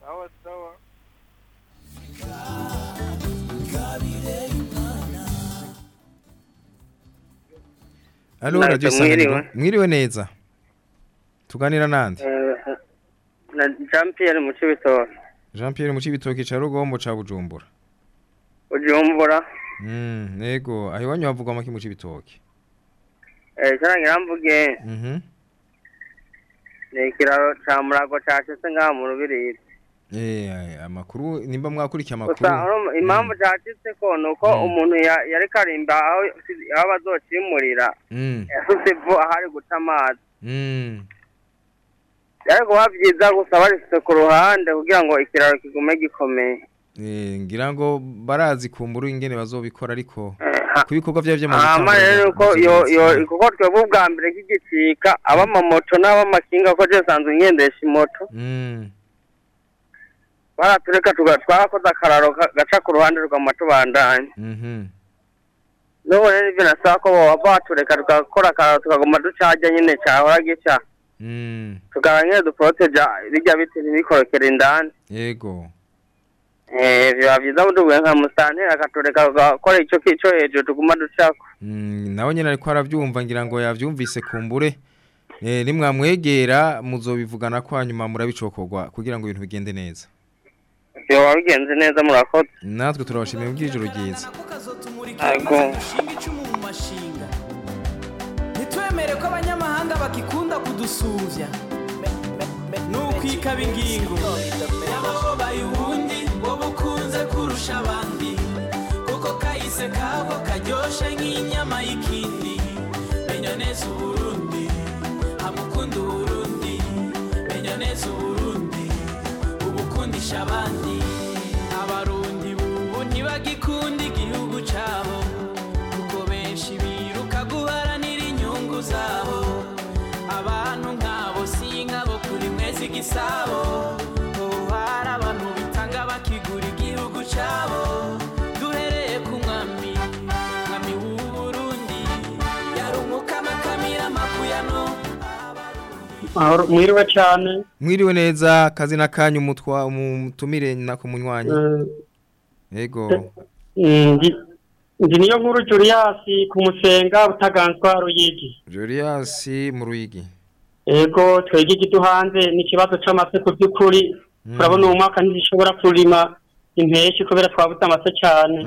S17: Sawa sawa.
S5: Alo radio
S18: mwiriwe.
S5: neza. Tuganira nande?
S18: Eh, na Jean Pierre mu Cibitoke
S5: Jean Pierre mu cibitoki ca Rugombo ca Bujumbura.
S18: Bujumbura.
S5: Mm, yego aho iwanyu havugwa maki mu cibitoki
S18: eh cyarangira mvuge.
S5: Mhm.
S18: Ni ikiraro ca murago cacitse ngaha mu rubirizi.
S5: Eh, amakuru nimba mwakurikiye amakuru?
S18: Urumva impamvu cacitse ko ni uko umuntu ya- yariko arimba aho bazocimurira
S5: Mm.
S18: yasutse ivu ahari guca amazi.
S5: Mm.
S18: byari kuba byiza gusa barifite ku ruhande kugira ngo ikiraro kigume gikomeye
S5: Eh, ngira ngo barazi kumbura ingene bazobikora ariko ku bikorwa byabo
S18: hama
S5: by'amazi
S18: rero uko kuko twebwe ubwa mbere k'igicika abamamoto n'abamakinga ko je sanzwe ngendesha imoto
S5: Mm.
S18: baratureka twarakoze akararo ka- gaca ku ruhande rwama tubandanya
S5: Mhm.
S18: n'ubu rero ivyo nasaba ko boba batureka tugakora akararo tukaguma ducaja nyene cahora gica
S5: Mm.
S18: tukaba nyene duporoteja birya biti ntibikorokere indani.
S5: Yego.
S18: Eh, biba vyiza buduguye nka musanteri akatureka tugakora ico ki- co hejuru tuguma ducako
S5: Mm, nawe nyene ariko aravyumva ngira ngo yavyumvise kumbure. Eh nimwamwegera muzobivugana ko hanyuma murabicokorwa kugira ngo ibintu bigende neza.
S18: Vyoba bigenze neza murakoze.
S5: Natwe turabashimiye bw'ijoro ryiza.
S19: Ntitwemere ko abanyamahanga bakikunda kudusuvya nukwikaba ingingo. Yababaye ubundi wowe ukunze kurusha abandi. Kuko kahise kabo karyoshe nk'inyama y'ikindi. Menya neza uburundi hamukunda uburundi. Menya neza uburundi ubukundisha abandi. Abarundi bubu ntibagikunda. Igisabo ubu hari abantu bitanga bakigura igihugu cabo duhereye ku mwami mwami w'uburundi. Yarumuka amakamira makuyano.
S20: Mwiriwe cyane
S5: mwiriwe neza kazina kanyu mutwa umutumire nako munywanyi. Yego.
S20: Ndi ndi niyo nkuru Julius ku musenga butaganzwa ruyigi.
S5: Julius mu ruyigi.
S20: Ego twege igiduhanze ni ikibazo c'amase ku by'ukuri turabona uwo mwaka ntizishobora kurima impeshi kubera twabuze amase cyane.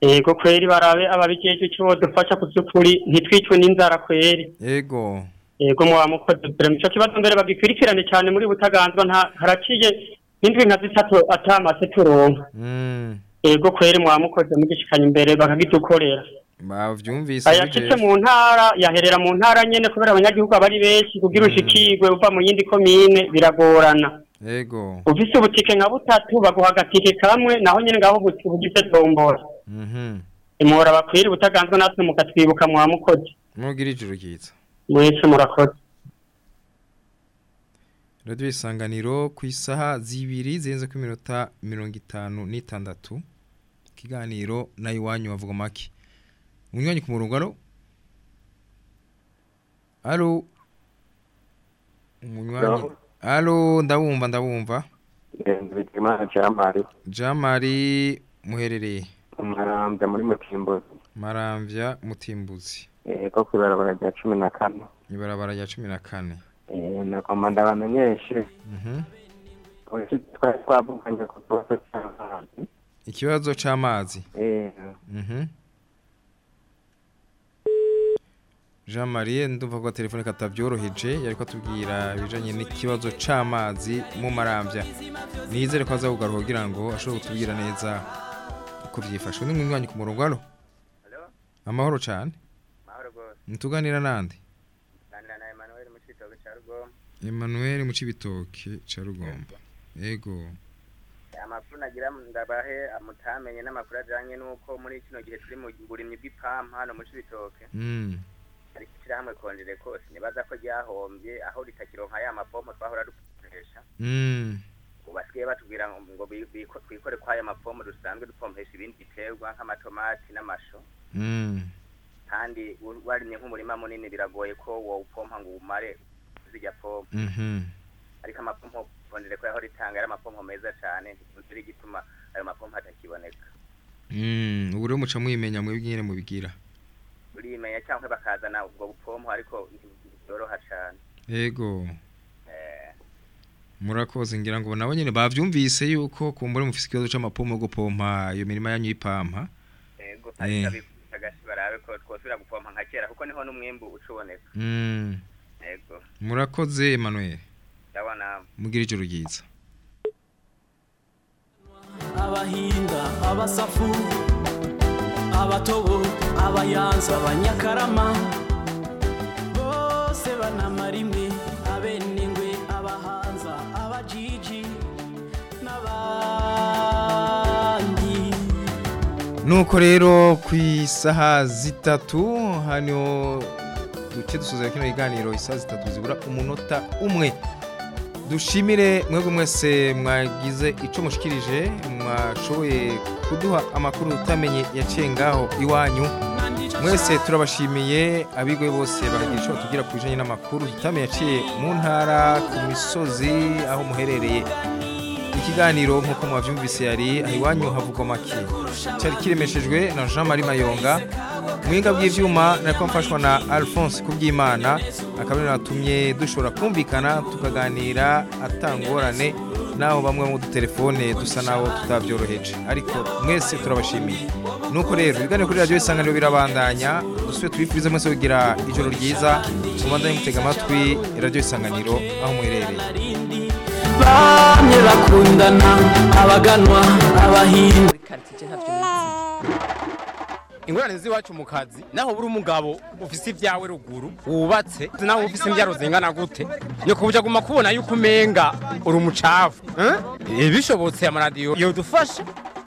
S20: Ego kweri barabe ababijeje ico bodufasha ku by'ukuri ntitwicwe n'inzara kweri.
S5: Yego
S20: ego muba mukoze. Ico kibazo mbere bagikurikirane cyane muri butaganzwa nta haraciye indwi nka zitatu atamase turonka.
S5: Mm.
S20: Ego kweri muba mukoze mugishikanya imbere bakagidukorera.
S5: Bavyumvise
S20: ayashitse mu ntara yaherera mu ntara nyene kubera abanyagihugu aba ari benshi kugira ushikirwe uva mu yindi komine biragorana.
S5: Yego
S20: ufise ubutike nka butatu baguha agatike kamwe naho nyene ngaho bugize tombora
S5: Mhm.
S20: imuhora bakwira ubutaganzwe natwe mukatwibuka muba mukoze
S5: mugira ijuru ryiza.
S20: Mwese murakoze.
S5: Radio isanganiro ku isaha zibiri zirenze ku minota mirongo itanu n'itandatu. Ikiganiro na iwanyu bavuga make. Umunywanyi ku murongo alo? Alo umunywanyi
S21: alo
S5: ndabumva ndabumva
S21: Jamari
S5: muherereye?
S21: Marambya muri Mutimbuzi.
S5: Maramvya mutimbuzi.
S21: Ego kwibarabara rya cumi na kane.
S5: Ibarabara rya cumi na kane.
S21: Eh, nagomba ndabamenyeshe.
S5: Mhm.
S21: Polisi twari twavuganye ku kibazo cy'amazi
S5: ikibazo c'amazi.
S21: Eh,
S5: Mhm. Jean Marie ndumva ko telefone katabyoroheje yariko atubwira ibijanye n'ikibazo c'amazi mu maramvya nizere ko aza kugaruka kugira ngo ashobore kutubwira neza uko vyifashe ni mwanywanyi ku murongo alo amahoro
S22: rwose.
S5: Ntuganira nande
S22: ganira na Emmanuel mu
S5: cibitoke ca Rugombo yego.
S22: Amakuru nagira ndabahe mutamenye n'amakuru ajanye n'uko muri kino gihe turi mu burimyi bw'ipampa hano mu cibitoke.
S5: Mm.
S22: Ariko ishyirahamwe kongere kose nibaza ko ryahombye aho ritakironka ya mapompo twahora dukoresha
S5: mm.
S22: Ubu basigaye batubwira ngo twikore kw'aya mapompo dusanzwe dupompesha ibindi biterwa nk'amatomati n'amashu.
S5: Mm.
S22: Kandi warimye nk'umurima munini biragoye ko wowupompa ngo umare zirya pompo.
S5: Mhm
S22: ariko amapompo kongere ko yahora itanga ari amapompo meza cyane ntikunzira igituma ayo mapompo atakiboneka.
S5: Mm ubu rero muca mwimenya nyene mubigira.
S22: Urimenya cyangwa bakazana ubwo bupompo ariko ntibyoroha cyane
S5: yego
S22: Eh,
S5: murakoze ngira ngo nabo nyene bavyumvise yuko kumbure mufise ikibazo c'amapompo yo gupompa iyo mirima yanyu y'ipampa
S22: yego
S5: Eh.
S22: barabe ko twosubira gupompa nka kera kuko ni ho n'umwimbu ucuboneka
S5: mm.
S22: Yego
S5: murakoze Emmanuel.
S22: Ndabona
S5: mugira ijoro ryiza
S19: abahinda abasafu abatobo abayanza abanyakarama bose banamara imwe abenengwe abahanza abajiji n'abandi.
S5: Nuko rero ku isaha zitatu hano duce dusoza kino kiganiro isaha zitatu zibura umunota umwe. Dushimire mwebwe mwese mwagize icyo mushikirije mwashoboye kuduha amakuru utamenye yaciye ngaho iwanyu. Mwese turabashimiye abigoye bose bakagira icyo batubwira ku bijyanye n'amakuru tutamenye yaciye mu ntara ku misozi aho muherereye. Ikiganiro nk'uko mwabyumvise yari aho iwanyu havugwa make cyari kiremeshejwe na jean marie mayonga. Muhinga bw'ibyuma nako mfashwa na alphonse kubyimana akaba ariyo natumye dushobora kumvikana tukaganira atangorane. Naho bamwe mu dutelefone dusa naho tutabyoroheje ariko mwese turabashimiye. Nuko rero ibiganiro kuri radiyo isanganiro birabandanya. Dusubire tubifurize mwese kugira ijoro ryiza. Mubandanye mutega amatwi radiyo isanganiro aho muherereye
S19: bamye bakundana abaganwa abahinda
S2: ingorane z'iwacu mu kazi naho buri umugabo ufise ibyawe ruguru wubatse naho ufise imbyaro zingana gute? Ni kubuja guma kubona yuko umenga uri umucafu eh? Eh, bishobotse amaradiyo. Yodufasha